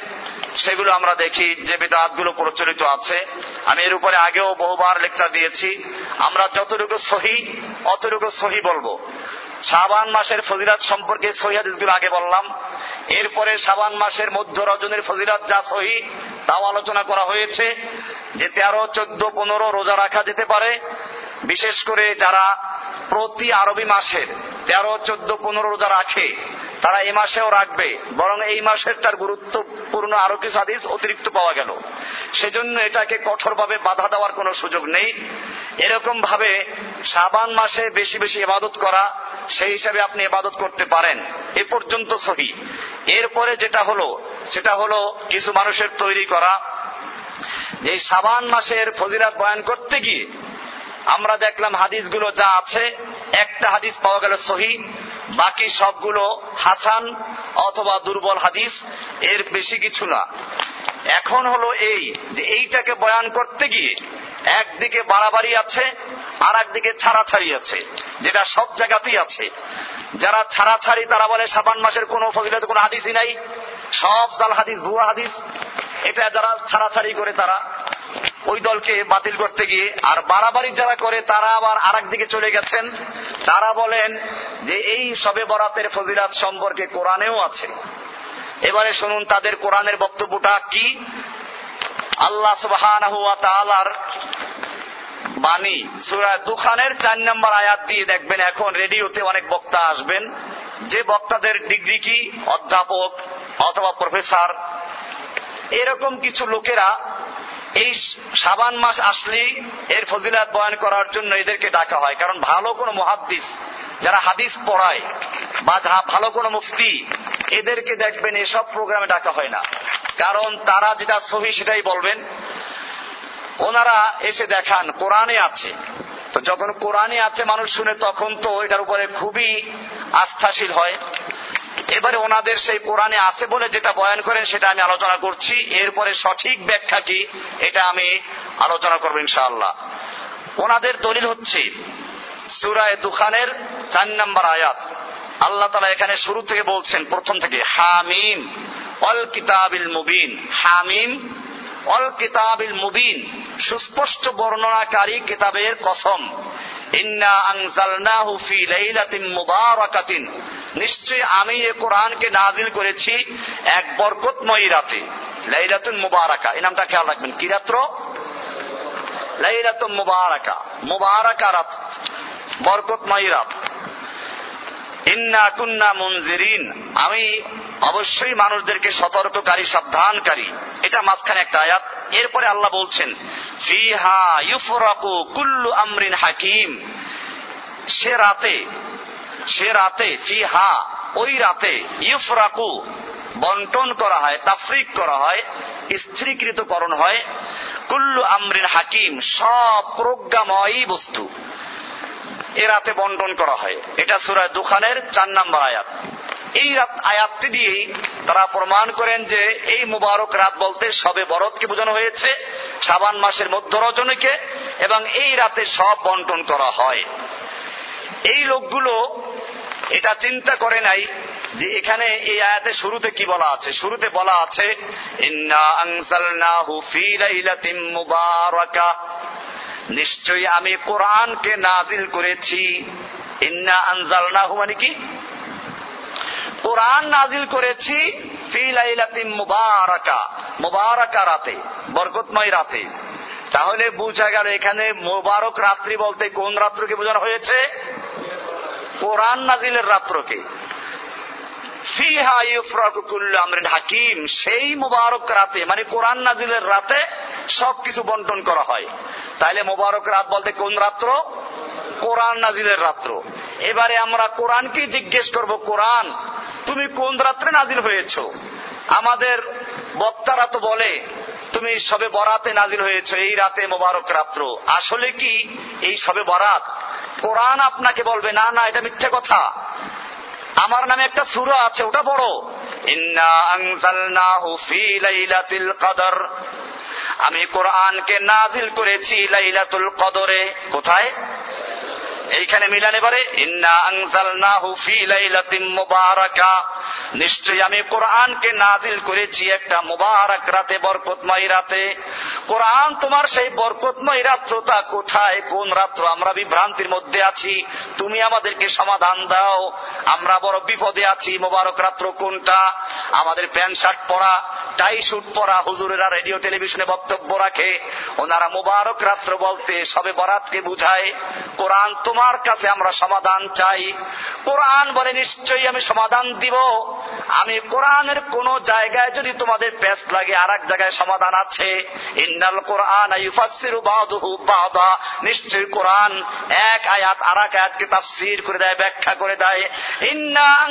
সেগুলো আমরা দেখি, যে বেদাতগুলো প্রচলিত আছে। আমি এর উপরে আগেও বহুবার লেকচার দিয়েছি। আমরা যতটুকু সহি, অতটুকু সহি বলব। শাবান মাসের ফজিরাত সম্পর্কে সহিদগুলো আগে বললাম। এরপরে শাবান মাসের মধ্য রজনের ফজিরাত যা সহি, তাও আলোচনা করা হয়েছে যে তেরো, চোদ্দ, পনেরো রোজা রাখা যেতে পারে। বিশেষ করে যারা প্রতি আরবি মাসের তেরো, চোদ্দ, পনেরো রোজা রাখে তারা এই মাসেও রাখবে। বরং এই মাসের তার গুরুত্বপূর্ণ আরও কিছু হাদিস অতিরিক্ত পাওয়া গেল। সেজন্য এটাকে কঠোরভাবে বাধা দেওয়ার কোনো সুযোগ নেই। এরকম ভাবে সাবান মাসে বেশি বেশি ইবাদত করা, সেই হিসাবে আপনি ইবাদত করতে পারেন। এ পর্যন্ত সহি। এরপরে যেটা হলো, সেটা হলো কিছু মানুষের তৈরি করা। যে সাবান মাসের ফজিরাত বয়ান করতে গিয়ে আমরা দেখলাম হাদিসগুলো যা আছে, একটা হাদিস পাওয়া গেল সহি। বাকি সবগুলো হাসান অথবা দুর্বল হাদিস, এর বেশি কিছু না। এখন হলো এই যে এইটাকে বয়ান করতে গিয়ে একদিকে বাড়াবাড়ি আছে আর একদিকে ছাড়াছাড়ি আছে, যেটা সব জায়গাতেই আছে। যারা ছাড়াছাড়ি, তারা বলে সাবান মাসের কোন ফজিলত, কোনো হাদিসই নাই। সব জাল হাদিস, ভুয়া হাদিস। এটা যারা ছাড়াছাড়ি করে তারা ওই দলকে বাতিল করতে গিয়ে। আর বাড়াবাড়ি যারা করে, তারা আবার আর দিকে চলে গেছেন। তারা বলেন যে এই সবে বরাতের ফজিলাত সম্পর্কে কোরআনেও আছে। এবারে শুনুন তাদের কোরআনের বক্তব্যটা কি? আল্লাহ সুবাহ বাণী। সুরা দুখানের চার নম্বর আয়াত দিয়ে দেখবেন, এখন রেডিওতে অনেক বক্তা আসবেন। যে বক্তাদের ডিগ্রি কি? অধ্যাপক অথবা প্রফেসর। এরকম কিছু লোকেরা এই সাবান মাস আসলেই এর ফজিলাত বয়ান করার জন্য এদেরকে ডাকা হয়। কারণ ভালো কোনো মহাদ্দিস যারা হাদিস পড়ায় বা যাহা ভালো কোনো মুফতি, এদেরকে দেখবেন এসব প্রোগ্রামে ডাকা হয় না। কারণ তারা যেটা সহি সেটাই বলবেন। ওনারা এসে দেখান, কোরআনে আছে। তো যখন কোরআনে আছে মানুষ শুনে তখন তো এটার উপরে খুবই আস্থাশীল হয়। এবারে ওনাদের সেই কোরআনে আছে বলে যেটা বয়ান করেন, সেটা আমি আলোচনা করছি। এরপরে সঠিক ব্যাখ্যা কি এটা আমি আলোচনা করব ইনশাআল্লাহ। ওনাদের দলিল হচ্ছে, সুরায় দুখানের চার নম্বর আয়াত। আল্লাহ তালা এখানে শুরু থেকে বলছেন, প্রথম থেকে, হামিম অল কিতাবিল মুবিন। হামিম অল কিতাবিল মুবিন, সুস্পষ্ট বর্ণনাকারী কিতাবের কসম। নিশ্চয় আমি এ কোরআনকে নাজিল করেছি এক বরকতময়ী রাতে। লাইলাতুন মুবারাকা, এই নামটা খেয়াল রাখবেন। কি রাত্র? লাইলাতুন মুবারাকা মুবারাকা রাত, বরকতময়ী রাত। ইন্না কুন্না মুনজিরিন। আমি অবশ্যই মানুষদেরকে সতর্ককারী, সাবধানকারী। এটা মাঝখানে একটা আয়াত। এরপরে আল্লাহ বলছেন ইউফরাকু কুল্লু আমরিন হাকিম। সে রাতে সে রাতে, ফিহা, ওই রাতে ইউফরাকু বন্টন করা হয়, তাফরিক করা হয়, স্ত্রীকৃতকরণ হয়। কুল্লু আমরিন হাকিম, সব প্রজ্ঞাময়ী বস্তু। এ রাতে বন্টন করা হয়। এটা সুরায় দুখানের চার নাম্বার আয়াত। এই আয়াতটি দিয়েই তারা প্রমাণ করেন যে এই মুবারক রাত বলতে সবে বরতকে বোঝানো হয়েছে সাবান মাসের মধ্য রজনীকে, এবং এই রাতে সব বন্টন করা হয়। এই লোকগুলো এটা চিন্তা করে নাই যে এখানে এই আয়াতে শুরুতে কি বলা আছে। শুরুতে বলা আছে নিশ্চয়ই আমি কোরআনকে নাজিল করেছি। ইন্না আনজাল নাহু মানে কি? কোরআন নাজিল করেছি মুবারাকা মুবারাকা রাতে, বরকতময় রাতে। তাহলে বুঝা গেল এখানে মুবারক রাত্রি বলতে কোন রাত্রকে বোঝানো হয়েছে? কোরআন নাজিলের রাত্রকে। হাকিম, সেই মুবারক রাতে মানে কোরআন নাজিলের রাতে সবকিছু বন্টন করা হয়। তাইলে মুবারক রাত বলতে কোন রাত্র? কোরআন নাজিলের রাত্র। এবারে আমরা কোরআনকে জিজ্ঞেস করব, কোরআন, তুমি কোন রাত্রে নাজিল হয়েছ? আমাদের বক্তারা তো বলে, তুমি সবে বরাতে নাজিল হয়েছ, এই রাতে মোবারক রাত্র। আসলে কি এই সবে বরাত? কোরআন আপনাকে বলবে, না না, এটা মিথ্যে কথা। আমার নামে একটা সুর আছে, ওটা বড় আমি কোরআনকে নাজিল করেছি লাইলাতুল কদরে। কোথায়? এইখানে মিলানে পারে নিশ্চয়ই আমি কোরআনকে নাজিল করেছি একটা মুবারক রাতে, বরকতময় রাতে। কোরআন তোমার সেই বরকতময় রাত্রটা কোথায়? কোন রাত্র? আমরা বিভ্রান্তির মধ্যে আছি। তুমি আমাদেরকে সমাধান দাও। আমরা বড় বিপদে আছি। মোবারক রাত্র কোনটা? আমাদের প্যান্ট শার্ট পরা, টাই শুট পরা হুজুরেরা রেডিও, টেলিভিশনে বক্তব্য রাখে। ওনারা মোবারক রাত্র বলতে সবে বরাতকে বুঝায়। কোরআন তোমার তোমার কাছে আমরা সমাধান চাই। কোরআন বলে নিশ্চয়ই আমি সমাধান দিব। আমি কোরআনের কোন জায়গায় যদি তোমাদের পেস লাগে আর এক জায়গায় সমাধান আছে। ইন্নাল কোরআন নিশ্চয়ই কোরআন এক আয়াত আর এক আয়াতকে তাফসির করে দেয়, ব্যাখ্যা করে দেয়। ইন্না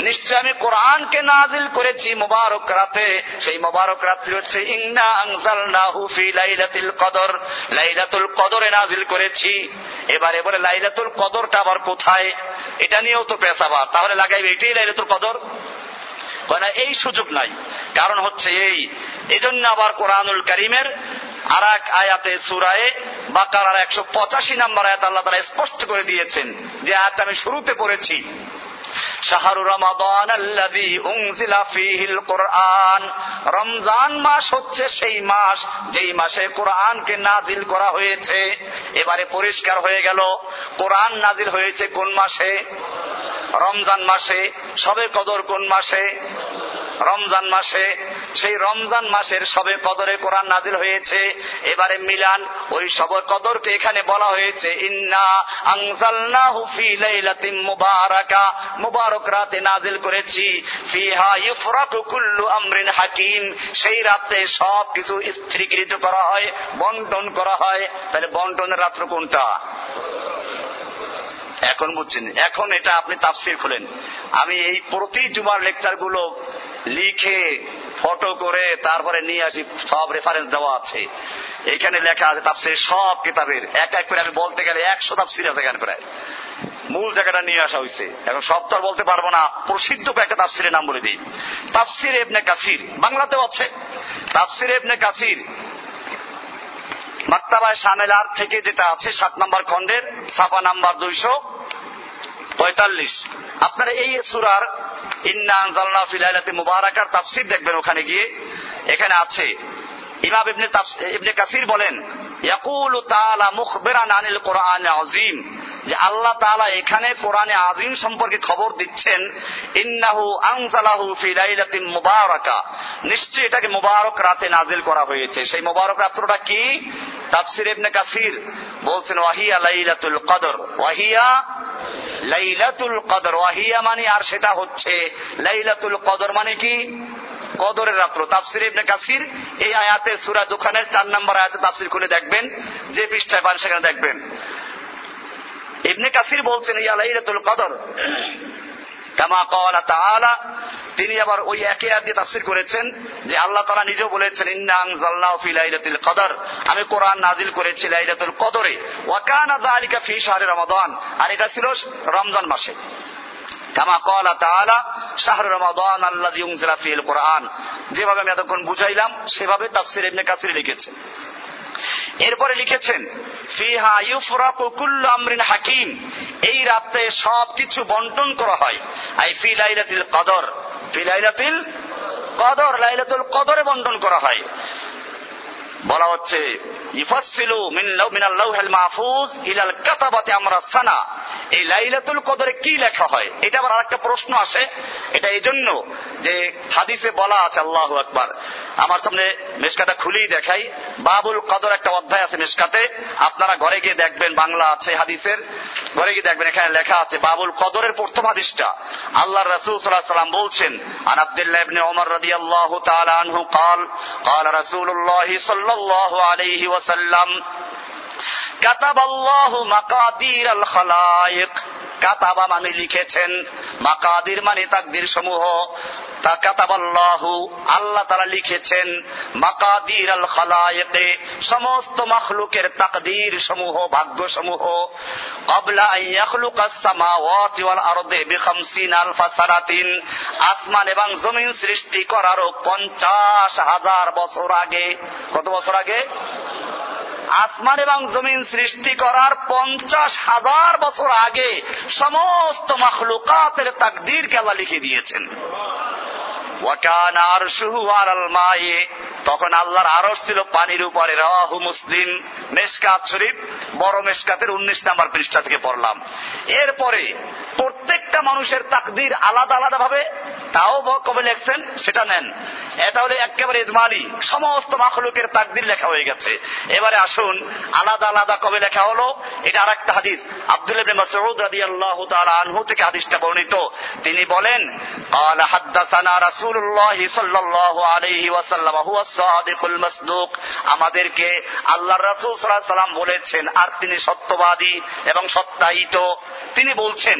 নিশ্চয় আমি কোরআনকে নাজিল করেছি মুবারক রাতে। সেই মুবারক রাত্রি হচ্ছে ইন্না আনজালনাহু ফি লাইলাতিল কদর। লাইলাতুল কদরে নাজিল করেছি। এবারে বলে, লাইলাতুল কদরটা আবার কোথায়? এটা নিয়েও তো পেশাবার। তাহলে লাগাইবে, এটাই লাইলাতুল কদর? না, এই সুযোগ নাই। কারণ হচ্ছে এই। এজন্য আবার কোরআনুল করিমের আর এক আয়াতে, সুরায়ে বাকার একশো পঁচাশি নম্বর আয়াত আল্লাহ তারা স্পষ্ট করে দিয়েছেন যে আয়াতটা আমি শুরুতে পড়েছি। শাহরু রমাদান কোরআন। রমজান মাস হচ্ছে সেই মাস, যেই মাসে কোরআনকে নাজিল করা হয়েছে। এবারে পরিষ্কার হয়ে গেল, কোরআন নাজিল হয়েছে কোন মাসে? রমজান মাসে। সবে কদর কোন মাসে? রমজান মাসে, সেই রমজান মাসের সবে কদরে কোরআন নাজিল হয়েছে। এবারে মিলান, ওই সব কদরকে এখানে বলা হয়েছে, ইন্না আনজালনাহু ফি লাইলাতিন মুবারাকা। মুবারক রাতে নাজিল করেছি, ফিহা ইফরাকু কুল্লু আমরিন হাকিম। সেই রাতে সব কিছু স্থিরীকৃত করা হয়, বন্টন করা হয়। তাহলে বন্টনের রাত্র কোনটা? এখন বুঝছেন, এখন এটা আপনি তাফসির খুলেন। আমি এই প্রতি জুমার লেকচারগুলো লিখে, ফটো করে তারপরে নিয়ে আসি, সব রেফারেন্স দেওয়া আছে। এখানে লেখা আছে তাফসির সব কিতাবের। এক এক করে আমি বলতে গেলে একশো তাফসির আছে এখানে প্রায়। মূল জায়গাটা নিয়ে আসা হয়েছে এখন সব তো বলতে পারব না। প্রসিদ্ধ একটা তাফসিরের নাম বলে দিই। তাফসির এবনে কাসির। বাংলাতেও আছে। তাফসির এবনে কাসির। মাক্তাবায় সামেলার থেকে যেটা আছে, সাত নম্বর খণ্ডের ছাপা নাম্বার দুইশো পঁয়তাল্লিশ। আপনারা এই সুরার ইন্না আনজালনা ফিলাইলাতে মুবারাকার তাফসির দেখবেন ওখানে গিয়ে। এখানে আছে। ইমাম ইবনে ইবনে কাসির বলেন তাআলা মুখবিরান আনিল কোরআন যে আল্লাহ তাআলা এখানে কোরআনে সম্পর্কে খবর দিচ্ছেন, ইন্নাহু আনজালাহু ফি লাইলাতিন মুবারাকা। এটাকে মুবারক রাতে নাজিল করা হয়েছে। সেই মুবারক রাত্রটা কি? তাফসির ইবনে কাসির বলছেন, ওয়াহিয়া লাইলাতুল কদর। ওয়াহিয়া লাইলাতুল কদর। ওয়াহিয়া মানে আর সেটা হচ্ছে লাইলাতুল কদর মানে কি? কদরের রাত্র। তাফসির ইবনে কাসির এই আয়াতে সুরা দোকানের চার নম্বর আয়াতে তাফসির খুলে দেখবেন, যে পৃষ্ঠায় পান সেখানে দেখবেন। ইবনে কাসির বলছেন, ইয়া লাইলাতুল কদর। কামা কওয়ালা তাআলা, তিনি আবার ওই একই আয়াত দিয়ে তাফসীর করেছেন, যে আল্লাহ তাআলা নিজেও বলেছেন, ইন্না আনজালনাহু ফি লাইলাতুল কদর। আমি কোরআন নাজিল করেছি লাইলাতুল কদরে। ওয়া কানা যালিকা ফি শাহরি রমাদান। আর এটা ছিল রমজান মাসে। যেভাবে আমি এতক্ষণ বুঝাইলাম, সেভাবে তাফসীর কাসির লিখেছে এরপরে লিখেছেন, ফিহা ইউফরাকু কুল্লু আমরিন হাকিম। এই রাতে সব কিছু বন্টন করা হয়। আই ফি লাইলাতিল কদর। ফি লাইলাতিল কদর, লাইলাতুল কদরে বন্টন করা হয়। বলা হচ্ছে ইফাসিলু মিনাল লাউহিল মাহফুজ ইলাল কাতাবাতে আমরা সানা এই লাইলাতুল কদরে কি লেখা হয় এটা আবার আরেকটা প্রশ্ন আসে এটা এই জন্য যে হাদিসে বলা আছে আল্লাহ আকবার আমার সামনে মেশকাটা খুলেই দেখাই বাবুল কদর একটা অধ্যায় আছে মেশকাতে আপনারা ঘরে গিয়ে দেখবেন বাংলা আছে হাদিসের ঘরে গিয়ে দেখবেন এখানে লেখা আছে বাবুল কদরের প্রথম হাদিসটা আল্লাহ রাসূল সাল্লাল্লাহু আলাইহি সাল্লাম বলছেন আন আব্দুল্লাহ ইবনে ওমর রাদিয়াল্লাহু তাআলা আনহু قال قال رسول الله صلى الله عليه وسلم মানে লিখেছেন, মাকাদির মানে তাকদির সমূহ তা কাতাবাল্লাহু, আল্লাহ তারা লিখেছেন মাকাদির আল সমস্ত মখলুকের তাকদির সমূহ ভাগ্য সমূহ কবলা ইয়াখলুক আসসামাওয়াতি ওয়াল আরদে আলফা সারাতিন আসমান এবং জমিন সৃষ্টি করারও পঞ্চাশ হাজার বছর আগে। কত বছর আগে? আসমান এবং জমিন সৃষ্টি করার পঞ্চাশ হাজার বছর আগে সমস্ত মখলুকাতের তাকদির কেলা লিখে দিয়েছেন। তখন আল্লাহর আরস ছিল পানির উপরে। রাহু মুসলিম মেসকাত শরীফ, বড় মেসকাতের উনিশ নাম্বার পৃষ্ঠা থেকে পড়লাম। এরপরে প্রত্যেকটা মানুষের তাকদির আলাদা আলাদা ভাবে তাও ব- কবে লেখছেন সেটা নেন এটা হলো একেবারে ইজমালি সমস্ত মাখলুকের তাকদির লেখা হয়ে গেছে এবারে আসুন আলাদা আলাদা কবে লেখা হলো এটা আর একটা হাদিস আব্দুল ইবনে মাসউদ রাদিয়াল্লাহু তাআলা আনহু থেকে হাদিসটা বর্ণিত তিনি বলেন قال حدثنا رسول الله صلى الله عليه وسلم هو الصادق المصدوق আমাদেরকে আল্লাহর রাসূল সাল্লাল্লাহু আলাইহি সাল্লাম বলেছেন আর তিনি সত্যবাদী এবং সত্যায়িত তিনি বলছেন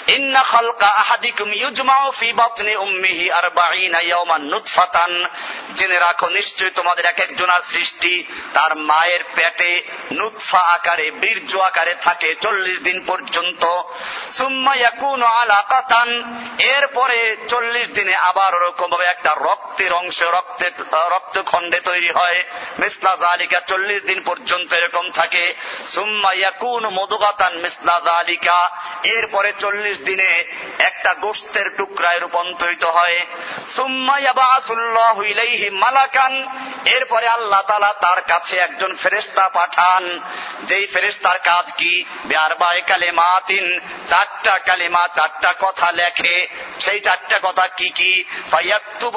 জেনে রাখো নিশ্চয় তোমাদের এক সৃষ্টি, তার মায়ের পেটে আকারে, বীর্য আকারে থাকে 40 দিন পর্যন্ত। এরপরে 40 দিনে আবার ওরকম ভাবে একটা রক্তের অংশ রক্ত রক্তখণ্ডে তৈরি হয়। মিসলা জালিকা 40 দিন পর্যন্ত এরকম থাকে। সুম্মা ইয়াকুনু মধুকাতান মিসলা জালিকা এরপরে 40 চল্লিশ দিনে একটা গোস্তের টুকরায় রূপান্তরিত হয়। এরপরে আল্লাহ তাআলা তার কাছে একজন ফেরেশতা পাঠান। যেই ফেরেশতার কাজ কি? বিআরবাই কালিমাতিন, চারটা কালিমা, চারটা কথা লেখে। সেই চারটা কথা কি কি?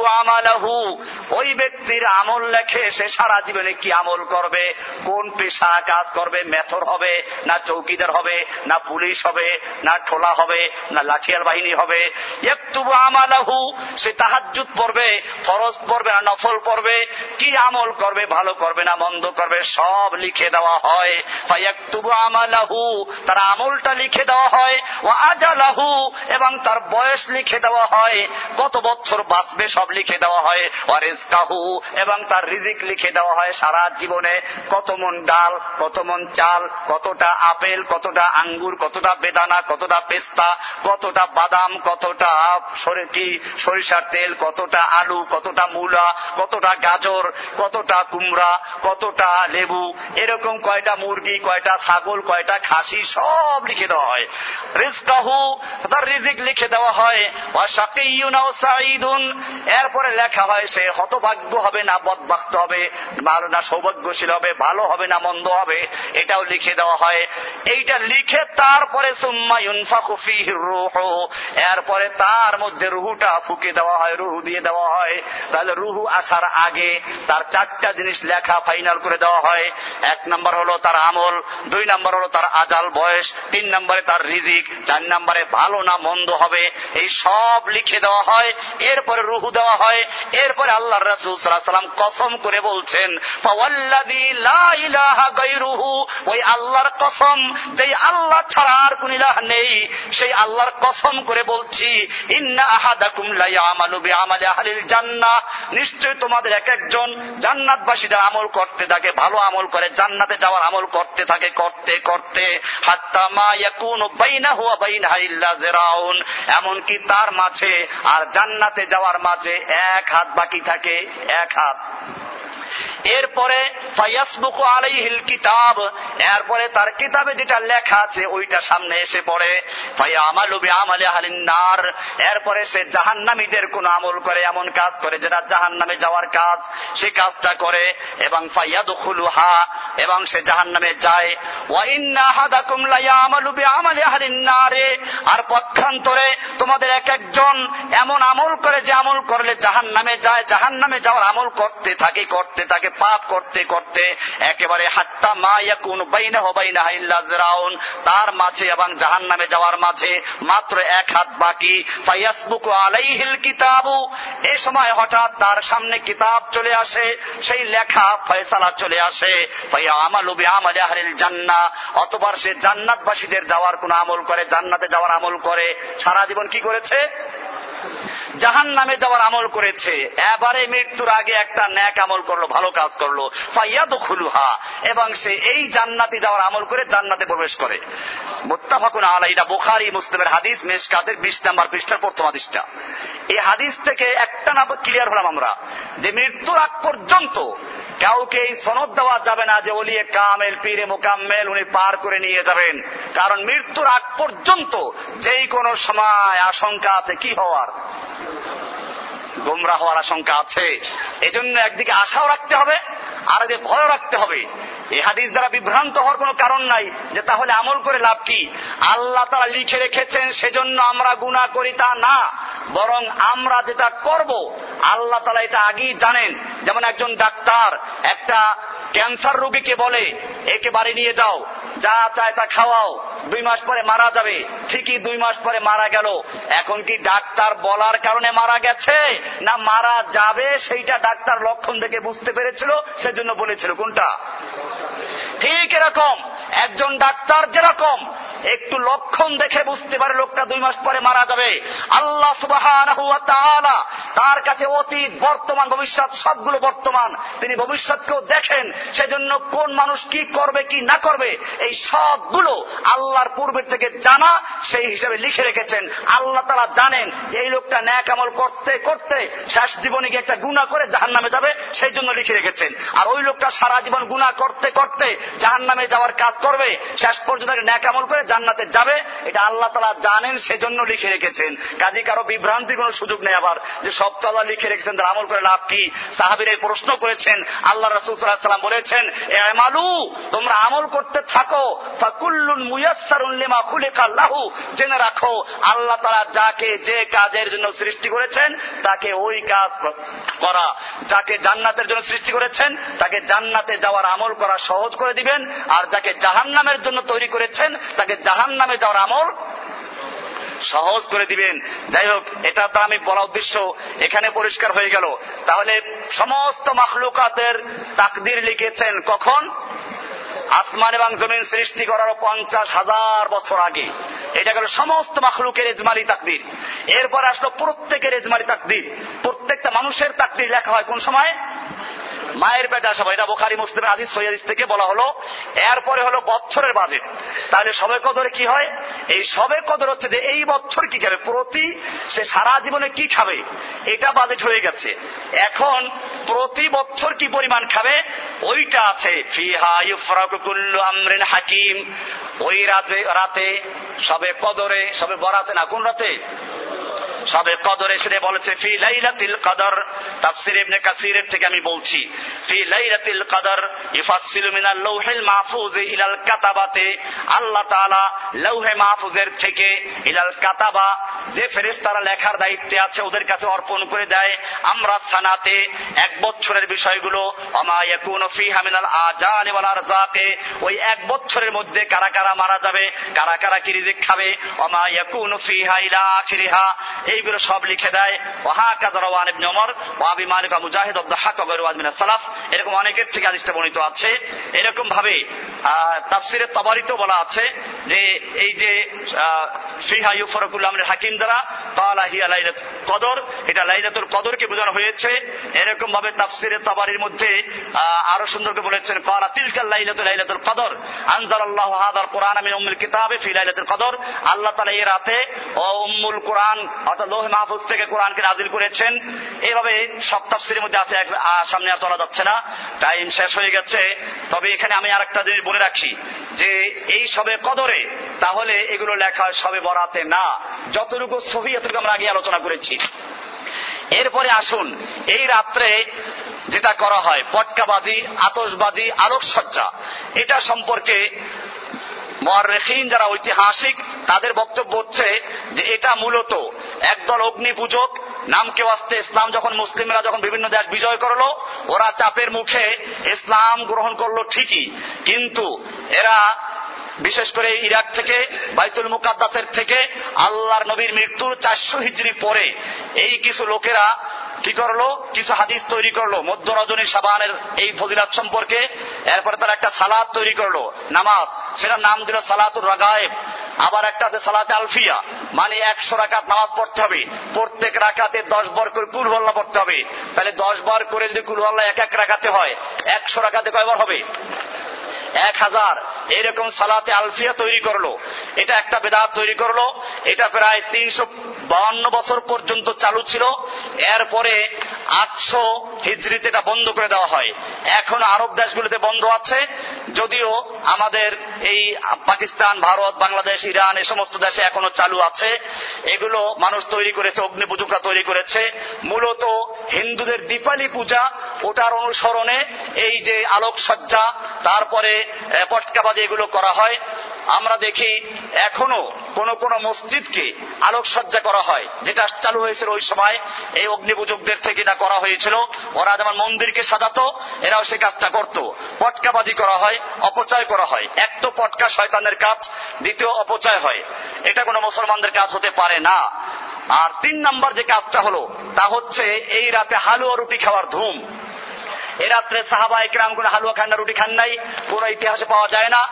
আমালাহু। ওই ব্যক্তির আমল লেখে, সে সারা জীবনে কি আমল করবে? কোন পেশা কাজ করবে? মেথর হবে, না চৌকিদার হবে, না পুলিশ হবে, না ঠোলা হবে? না লাঠিয়াল বাহিনী হবে। একটুবু আমালাহু, সে তাহাজ্জুদ পড়বে, ফরজ পড়বে না, নফল পড়বে। কি আমল করবে, ভালো করবে না, মন্দ করবে, সব লিখে দেওয়া হয়। ফায়াক্তুবু আমালাহু, তার আমলটা লিখে দেওয়া হয়। ও আজালাহু, এবং তার বয়স লিখে দেওয়া হয়। কত বছর বাঁচবে, সব লিখে দেওয়া হয়। ও রিজকাহু, এবং তার রিজিক লিখে দেওয়া হয় সারা জীবনে। কত মন ডাল, কত মন চাল, কতটা আপেল, কতটা আঙ্গুর, কতটা বেদানা, কতটা পেস্তা কতটা বাদাম, কতটা সরে- কি সরিষার তেল, কতটা আলু, কতটা মূলা, কতটা গাজর, কতটা কুমড়া, কতটা লেবু, এরকম কয়টা মুরগি, কয়টা ছাগল, কয়টা খাসি, সব লিখে দেওয়া হয়। রিজকাহু, তার রিজিক লিখে দেওয়া হয়। এরপরে লেখা হয়, সে হতভাগ্য হবে না বদবাক্ত হবে, ভালো না সৌভাগ্যশীল হবে, ভালো হবে না মন্দ হবে, এটাও লিখে দেওয়া হয়। এইটা লিখে তারপরে সুম্মা ইউনফাকু ফিহি রূহু এরপরে তার মধ্যে রুহুটা ফুকে দেওয়া হয়, রুহু দিয়ে দেওয়া হয়। তাহলে রুহু আসার আগে তার চারটা জিনিস লেখা ফাইনাল করে দেওয়া হয়। এক নম্বর হলো তার আমল, দুই নম্বর হলো তার আজাল বয়স, তিন নম্বরে তার রিজিক, চার নম্বরে ভালো না মন্দ হবে। এই সব লিখে দেওয়া হয়, এরপরে রুহু দেওয়া হয়। এরপরে আল্লাহ রাসূল সাল্লাম কসম করে বলছেন ওই আল্লাহর কসম যে আল্লাহ ছাড়া আর কোন নেই, সেই আল্লাহর কসম করে বলছি নিশ্চয় তোমাদের এক একজন জান্নাতবাসীদের আমল করতে থাকে, ভালো আমল করে, জান্নাতে যাওয়ার আমল করতে থাকে, করতে করতে। হাত্তা মা ইয়াকুনু বাইনাহু ওয়া বাইনাহা ইল্লা তার মাঝে আর জান্নাতে যাওয়ার মাঝে এক হাত বাকি থাকে, এক হাত। এরপরে কিতাব, এরপরে তার কিতাবে যেটা লেখা আছে ওইটা সামনে এসে পড়ে নার, এরপরে সে জাহান্নামীদের কোন আমল করে, এমন কাজ করে যেটা জাহান্নামে যাওয়ার কাজ, সে কাজটা করে, এবং এবং সে জাহান্নামে যায়। আর পক্ষান্তরে তোমাদের এক একজন এমন আমল করে যে আমল করলে জাহান্নামে যায়, জাহান্নামে যাওয়ার আমল করতে থাকে, করতে থাকে পাপ করতে করতে একেবারে হাত্তা মা ইয়াকুন বাইনাহু বাইনাহা ইল্লা জিরাউন তার মাঝে এবং জাহান্নামে যাওয়ার মাঝে মাত্র এক হাত বাকি। ফায়াসবুকু আলাইহিল কিতাবু এই সময় হঠাৎ তার সামনে কিতাব চলে আসে, সেই লেখা ফয়সালা চলে আসে। ফাইয়া আমালু বিআমালি আহলিল জান্নাহ, অতবার সে জান্নাতবাসীদের যাওয়ার কোন আমল করে, জান্নাতে যাওয়ার আমল করে, সারা জীবন কি করেছে? জাহান নামে যাওয়ার আমল করেছে। এবারে মৃত্যুর আগে একটা ন্যাক আমল করল, ভালো কাজ করল। ফাইয়াদ খুলুহা এবং সে এই জান্নাতে যাওয়ার আমল করে জান্নাতে প্রবেশ করে। মোত্তাফাকুন আলা এটা বুখারি, মুসলিমের হাদিস, মেশকাতের বিশ নাম্বার পৃষ্ঠার প্রথম হাদিসটা। এই হাদিস থেকে একটা না ক্লিয়ার হলাম আমরা, যে মৃত্যুর আগ পর্যন্ত কাউকে এই সনদ দেওয়া যাবে না যে ওলিয়ে কামেল, পীরে মোকাম্মেল উনি পার করে নিয়ে যাবেন। কারণ মৃত্যুর আগ পর্যন্ত যেই কোনো সময় আশঙ্কা আছে কি হওয়ার? গোমরা হওয়ার আশঙ্কা আছে। এজন্য একদিকে আশাও রাখতে হবে আর এদিকে ভয় রাখতে হবে। এই হাদিস দ্বারা বিভ্রান্ত হওয়ার কোনো কারণ নাই যে তাহলে আমল করে লাভ কি। আল্লাহ তারা লিখে রেখেছেন, সেজন্য আমরা গুণা করি তা না, বরং আমরা যেটা করব, আল্লাহ তালা এটা আগেই জানেন। যেমন একজন ডাক্তার একটা ক্যান্সার রোগীকে বলে, একে বাড়ি নিয়ে যাও। যা চায় তা খাওয়াও। দুই মাস পরে মারা যাবে। ঠিকই দুই মাস পরে মারা গেল। এখন কি ডাক্তার বলার কারণে মারা গেছে? না মারা যাবে? সেইটা ডাক্তার লক্ষণ দেখে বুঝতে পেরেছিল? সেজন্য বলেছিল। কোনটা? ঠিক এরকম। একজন ডাক্তার যেরকম, একটু লক্ষণ দেখে বুঝতে পারে লোকটা দুই মাস পরে মারা যাবে। আল্লাহ সুবাহ তার কাছে অতীত, বর্তমান, ভবিষ্যৎ, সবগুলো বর্তমান। তিনি ভবিষ্যৎকেও দেখেন সেজন্য কোন মানুষ কি করবে, কি না করবে, এই সবগুলো আল্লাহর পূর্বের থেকে জানা, সেই হিসাবে লিখে রেখেছেন। আল্লাহ তারা জানেন যে এই লোকটা ন্যাক আমল করতে করতে শেষ জীবনে গিয়ে একটা গুণা করে জাহান নামে যাবে, সেই জন্য লিখে রেখেছেন। আর ওই লোকটা সারা জীবন গুণা করতে করতে জাহান নামে যাওয়ার কাজ করবে, শেষ পর্যন্ত ন্যাক আমল করে জান্নাতে যাবে। এটা আল্লাহ তালা জানেন, সেজন্য লিখে রেখেছেন। কাজে কারও বিভ্রান্তির কোনো সুযোগ নেই আবার, যে সব তো আল্লাহ লিখে রেখেছেন, তার আমল করে লাভ কি? সাহাবির এই প্রশ্ন করেছেন, আল্লাহ রসুলাম বলেছেন, এ মালু তোমরা আমল করতে থাকো জেনে রাখো, আল্লাহ তারা যাকে যে কাজের জন্য সৃষ্টি করেছেন, তাকে ওই কাজ করা, যাকে জান্নাতের জন্য সৃষ্টি করেছেন, তাকে জান্নাতে যাওয়ার আমল করা সহজ করে দিবেন, আর যাকে জাহান্নামের জন্য তৈরি করেছেন, তাকে জাহান নামে যাওয়ার আমল সহজ করে দিবেন। যাই হোক, এটা দ্বারা আমি বলা উদ্দেশ্য, এখানে পরিষ্কার হয়ে গেল। তাহলে সমস্ত মাখলুকাতের তাকদির লিখেছেন কখন? আসমান এবং জমিন সৃষ্টি করার পঞ্চাশ হাজার বছর আগে। এটা গেল সমস্ত মাখলুকের এজমালি তাকদির। এরপর আসলো প্রত্যেকের এজমালি তাকদির। প্রত্যেকটা মানুষের তাকদির লেখা হয় কোন সময়? মায়ের পেটে আসা এটা বোখারি, মুসলিমের আদিস সৈয়াদিস থেকে বলা হলো, এরপরে হলো বছরের বাজেট। তাহলে সবে কদরে কি হয়? এই সবে কদর হচ্ছে যে এই বছর কি খাবে প্রতি সে সারা জীবনে কি খাবে? এটা বাজেট হয়ে গেছে। এখন প্রতি বছর কি পরিমাণ খাবে? ওইটা আছে আমরিন হাকিম। ওই রাতে রাতে সবে কদরে, সবে বরাতে না, কোন রাতে? সবে কদর এসে বলেছে, ফি লাইলাতিল কদর। তাফসির ইবনে কাসিরের থেকে আমি বলছি, ফি লাইলাতিল কদর ইফাসসিলু মিনাল লাউহিল মাহফুজ ইলাল কাতাবাতে। আল্লাহ তাআলা লৌহে মাহফুজের থেকে ইলাল কাতাবা, যে ফেরেশতারা লেখার দায়িত্বে আছে, ওদের কাছে অর্পণ করে দেয়। আমরা সানাতে এক বছরের বিষয়গুলো আমা ইয়াকুনু ফিহা মিনাল আজানি ওয়াল আরজাকে? ওই এক বছরের মধ্যে কারা কারা মারা যাবে, কারা কারা কি রিজিক খাবে? আমা ইয়াকুনু ফিহা ইলা আখিরিহা। এইগুলো সব লিখে দেয়। ওয়াবি মুজাহিদ মিনাস সালাফ এরকম অনেকের থেকে বর্ণিত আছে। এরকম ভাবে তাফসিরের তবারিতেও বলা আছে যে, এই যে ফিহা হাকিম দ্বারা কদর, এটা লাইলাতুল কদরকে বোঝানো হয়েছে। এরকম ভাবে তাফসিরের তবারির মধ্যে আরও সুন্দর করে বলেছেন কালা তিলকাল লাইলাতুল লাইলাতুল কদর। কোরআন কিতাবে ফি লাইলাতুল কদর। আল্লাহ তাআলা এই রাতে উম্মুল কোরআন, অর্থাৎ লোহ মাহফুজ থেকে কোরআনকে নাজিল করেছেন। এইভাবে তাফসিরের মধ্যে আছে সামনে আর চলা যাচ্ছে না। টাইম শেষ হয়ে গেছে। তবে এখানে আমি আরেকটা জিনিস বলে রাখি, যে এই সবে কদরে তাহলে এগুলো লেখা সবে বরাতে না। যতটুকু ছবি এতটুকু আমরা আগে আলোচনা করেছি। এরপরে আসুন, এই রাত্রে যেটা করা হয়, পটকাবাজি আতসবাজি আলোকসজ্জা, এটা সম্পর্কে মহারেখিন যারা ঐতিহাসিক, তাদের বক্তব্য হচ্ছে যে এটা মূলত একদল অগ্নি পূজক নামকে আসতে ইসলাম যখন মুসলিমরা যখন বিভিন্ন দেশ বিজয় করল, ওরা চাপের মুখে ইসলাম গ্রহণ করল ঠিকই। কিন্তু এরা বিশেষ করে ইরাক থেকে, বাইতুল মুকাদ্দাসের থেকে, আল্লাহর নবীর মৃত্যুর চারশো হিজড়ি পরে এই কিছু লোকেরা কি করল? কিছু হাদিস তৈরি করল। মধ্য রজনী সাবানের এই ফজিলাত সম্পর্কে। এরপরে তারা একটা সালাদ তৈরি করল। নামাজ। সেটার নাম দিল সালাতুর রাগায়েব। আবার একটা আছে সালাতে আলফিয়া। মানে একশো রাকাত নামাজ পড়তে হবে। প্রত্যেক রাকাতে দশ বার করে কুলহল্লা পড়তে হবে। তাহলে দশ বার করে যদি কুলহল্লা এক এক রাখাতে হয়, একশো রাকাতে কয়বার হবে? এক হাজার। এরকম সালাতে আলফিয়া তৈরি করল। এটা একটা বেদাত তৈরি করল। এটা প্রায় তিনশো বাউন্ন বছর পর্যন্ত চালু ছিল। এরপরে আটশো হিজড়িতে এটা বন্ধ করে দেওয়া হয়। এখন আরব দেশগুলিতে বন্ধ আছে। যদিও আমাদের এই পাকিস্তান, ভারত, বাংলাদেশ, ইরান এ সমস্ত দেশে এখনও চালু আছে। এগুলো মানুষ তৈরি করেছে অগ্নি পুজোকা তৈরি করেছে। মূলত হিন্দুদের দীপালি পূজা, ওটার অনুসরণে এই যে আলোকসজ্জা, তারপরে পটকাবাজি এগুলো করা হয়। আমরা দেখি এখনও কোন কোন মসজিদকে আলোকসজ্জা করা হয়, যেটা চালু হয়েছিল ওই সময়। এই অগ্নিপুজকদের থেকে এটা করা হয়েছিল। ওরা যেমন মন্দিরকে সাজাতো, এরাও সে কাজটা করত। পটকাবাজি করা হয়, অপচয় করা হয়। এক তো পটকা শয়তানের কাজ, দ্বিতীয় অপচয় হয়। এটা কোনো মুসলমানদের কাজ হতে পারে না। আর তিন নাম্বার যে কাজটা হলো, তা হচ্ছে এই রাতে হালুয়া রুটি খাওয়ার ধুম। এ রাত্রে সাহাবা একরাম কোন হালুয়া খান্না রুটি খান নাই কোন ইতিহাসে পাওয়া যায় না।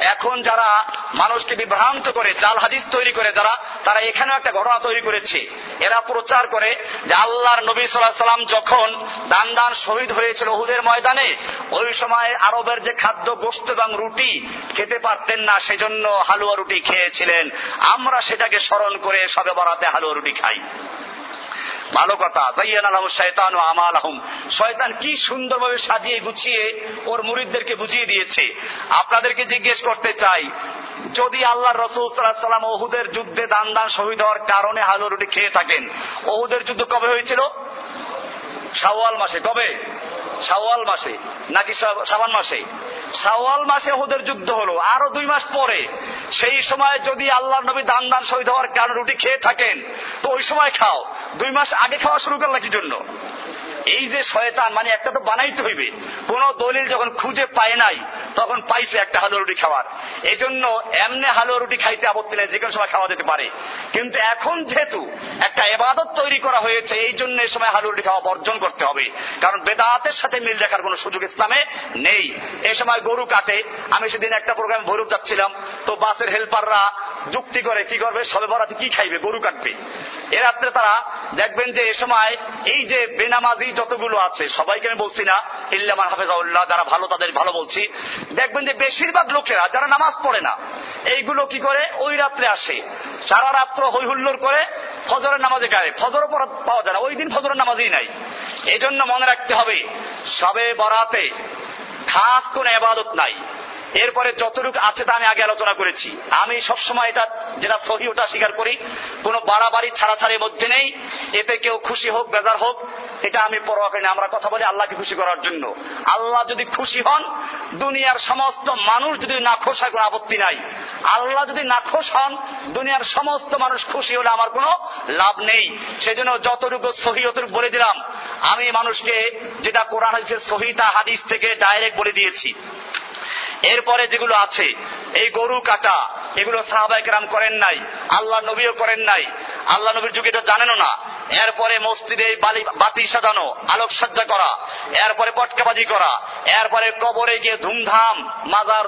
এখন যারা মানুষকে বিভ্রান্ত করে, জাল হাদিস তৈরি করে, যারা, তারা এখানেও একটা ঘটনা তৈরি করেছে। এরা প্রচার করে যে আল্লাহর নবী সাল্লাহ সাল্লাম যখন দান দান শহীদ হয়েছিল ওহুদের ময়দানে, ওই সময় আরবের যে খাদ্য গোস্ত এবং রুটি খেতে পারতেন না, সেজন্য হালুয়া রুটি খেয়েছিলেন। আমরা সেটাকে স্মরণ করে সবে বরাতে হালুয়া রুটি খাই। ভালো কথা। জাইয়ান আলম শয়তান ও আমাল আহম শয়তান কি সুন্দরভাবে সাজিয়ে গুছিয়ে ওর মুরিদদেরকে বুঝিয়ে দিয়েছে। আপনাদেরকে জিজ্ঞেস করতে চাই, যদি আল্লাহ রসুল সাল্লাম ওহুদের যুদ্ধে দান দান শহীদ হওয়ার কারণে হালু রুটি খেয়ে থাকেন, ওহুদের যুদ্ধ কবে হয়েছিল? সাওয়াল মাসে। কবে? শাওয়াল মাসে, নাকি সাবান মাসে? শাওয়াল মাসে ওদের যুদ্ধ হলো, আরও দুই মাস পরে। সেই সময় যদি আল্লাহ নবী দান দান শহীদ হওয়ার কারণে রুটি খেয়ে থাকেন, তো ওই সময় খাও। দুই মাস আগে খাওয়া শুরু করলে কি জন্য? এই যে শয়তান মানে একটা তো বানাইতে হইবে। কোন দলিল যখন খুঁজে পায় নাই, তখন পাইছে একটা হালুয়া রুটি খাওয়ার। এই জন্য এমনি হালুয়া রুটি খাইতে আপত্তি নেই, যে কোনো সময় খাওয়া যেতে পারে। কিন্তু এখন যেহেতু একটা এবাদত তৈরি করা হয়েছে, এই জন্য এই সময় হালুয়া রুটি খাওয়া বর্জন করতে হবে। কারণ বেদাতের সাথে মিল রাখার কোন সুযোগ ইসলামে নেই। এই সময় গরু কাটে। আমি সেদিন একটা প্রোগ্রামে ভৈরব যাচ্ছিলাম। তো বাসের হেল্পাররা যুক্তি করে, কি করবে? সবে বরাতে কি খাইবে? গরু কাটবে। এ রাত্রে তারা দেখবেন যে এ সময় এই যে বেনামাজি যতগুলো আছে, সবাইকে আমি বলছি না, ইল্লামান হাফেজাউল্লাহ, যারা ভালো তাদের ভালো বলছি। দেখবেন যে বেশিরভাগ লোকেরা, যারা নামাজ পড়ে না, এইগুলো কি করে? ওই রাত্রে আসে। সারা রাত্র হই হুল্লোর করে, ফজরের নামাজে গায়ে ফজর পাওয়া যায় না, ওই দিন ফজরের নামাজই নাই। এজন্য জন্য মনে রাখতে হবে, সবে বরাতে খাস কোন এবাদত নাই। এরপরে যতটুকু আছে তা আমি আগে আলোচনা করেছি। আমি সবসময় এটা যেটা সহি, ওটা স্বীকার করি, কোনো বাড়াবাড়ি ছাড়াছাড়ির মধ্যে নেই। এতে কেউ খুশি হোক, বেজার হোক, এটা আমি পরোয়া করি না। আমরা কথা বলি আল্লাহকে খুশি করার জন্য। আল্লাহ যদি খুশি হন, দুনিয়ার সমস্ত মানুষ যদি না খোশ হয়, কোনো আপত্তি নাই। আল্লাহ যদি না খোশ হন, দুনিয়ার সমস্ত মানুষ খুশি হলে আমার কোনো লাভ নেই। সেজন্য যতটুকু সহি, অতটুকু বলে দিলাম। আমি মানুষকে যেটা কোরআন হাদিসের সহিতা হাদিস থেকে ডাইরেক্ট বলে দিয়েছি। এরপরে যেগুলো আছে, এই গরু কাটা, এগুলো সাহাবাহিক রাম করেন নাই আল্লাহ নবীও করেন নাই আল্লাহ নবীর যুগে এটা জানেনও না। এরপরে মসজিদে বাতি সাজানো, আলোকসজ্জা করা, এরপরে পটকাবাজি করা, এরপরে কবরে গিয়ে ধুমধাম, মাজার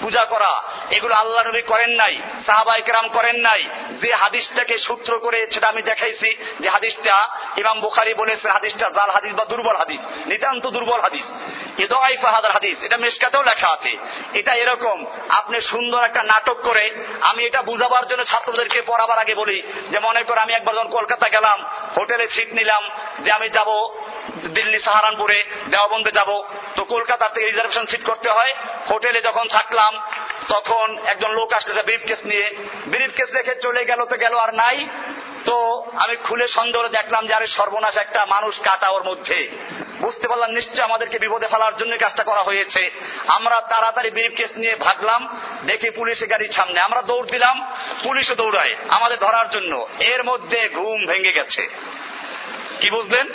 পূজা করা, এগুলো আল্লাহ নবী করেন নাই সাহাবাই কেরাম করেন নাই। যে হাদিসটাকে সূত্র করে সেটা আমি দেখাইছি, যে হাদিসটা ইমাম বুখারি বলেছে, হাদিসটা জাল হাদিস বা দুর্বল হাদিস, নিতান্ত দুর্বল হাদিস। হাদিস, এটা মেশকাতেও লেখা আছে। এটা এরকম, আপনি সুন্দর একটা নাটক করে, আমি এটা বুঝাবার জন্য ছাত্রদেরকে পড়াবার আগে বলি যে মনে করে আমি একবার যখন কলকাতা গেলাম, হোটেলে সিট নিলাম, যে আমি যাব দিল্লি সাহারানপুরে দেওয়াবন্দে যাব, তো কলকাতা থেকে রিজার্ভেশন সিট করতে হয়। হোটেলে যখন থাকলাম, তখন একজন লোক আসলে ব্রিফ কেস নিয়ে। ব্রিফ কেস রেখে চলে গেল তো গেল আর নাই। তো আমি খুলে সন্দেহ দেখলাম যে, আরে সর্বনাশ একটা মানুষ কাটা ওর মধ্যে। বুঝতে পারলাম নিশ্চয় আমাদেরকে বিপদে ফেলার জন্য কাজটা করা হয়েছে। আমরা তাড়াতাড়ি ব্রিফ কেস নিয়ে ভাগলাম, দেখি পুলিশের গাড়ির সামনে। আমরা দৌড় দিলাম, পুলিশও দৌড়ায় আমাদের ধরার জন্য। এর মধ্যে ঘুম ভেঙে গেছে। কি বুঝলেন?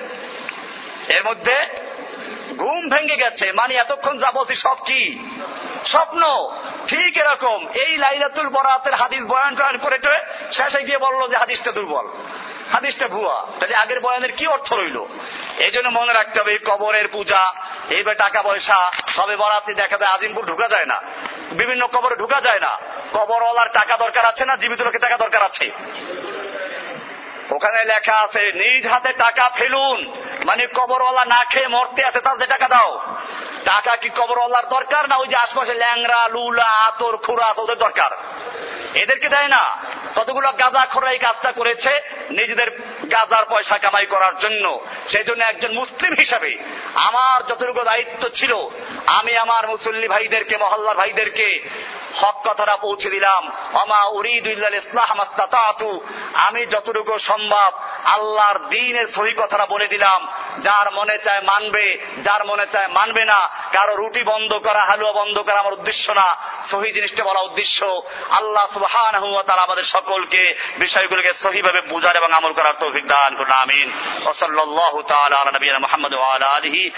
এর মধ্যে ঘুম ভেঙে গেছে। মানে এতক্ষণ যা বলছি সব কি? স্বপ্ন। ঠিক এরকম। এই লাইলাতুল বরাতের হাদিস বয়ান টয়ান করে শেষে গিয়ে বলল যে হাদিসটা দুর্বল। হাদিসটা ভুয়া। তাহলে আগের বয়ানের কি অর্থ রইল? এই জন্য মনে রাখতে হবে কবরের পূজা এইবার টাকা পয়সা, সবে বরাতে দেখা যায় আজিমপুর ঢুকা যায় না। বিভিন্ন কবরে ঢুকা যায় না। কবরওয়ালার টাকা দরকার আছে না? জীবিত লোকের টাকা দরকার আছে? ওখানে লেখা আছে, নিজ হাতে টাকা ফেলুন। মানে কবরওয়ালা না খেয়ে মরতে আছে তাদের টাকা দাও? টাকা কি কবরওয়ালার দরকার না ওই যে আশপাশে ল্যাংরা লুলা, আতর খুরাস ওদের দরকার? এদেরকে দেয় না। কতগুলো গাঁজা খোরা এই কাজটা করেছে নিজেদের গাজার পয়সা কামাই করার জন্য। সেই জন্য একজন মুসলিম হিসাবে আমার যতটুকু দায়িত্ব ছিল, আমি আমার মুসল্লি ভাইদেরকে, মহল্লার ভাইদেরকে হক কথাটা পৌঁছে দিলাম। অমা উরিদ ইসলাম আমি যতটুকু সম্ভব। আল্লাহর দিনের সহি কথাটা বলে দিলাম। যার মনে চায় মানবে, যার মনে চায় মানবে না, কারও রুটি বন্ধ করা, হালুয়া বন্ধ করা আমার উদ্দেশ্য না। সহি জিনিসটা বলা উদ্দেশ্য। আল্লাহ সুবহান তারা আমাদের সকলকে বিষয়গুলোকে সহিভাবে বুঝার এবং আমল করার তৌফিক দান করুন, আমিন। ওসল্লাহ তাআলা আলা নবিয়িনা মুহাম্মদ ওয়া আলা আলিহি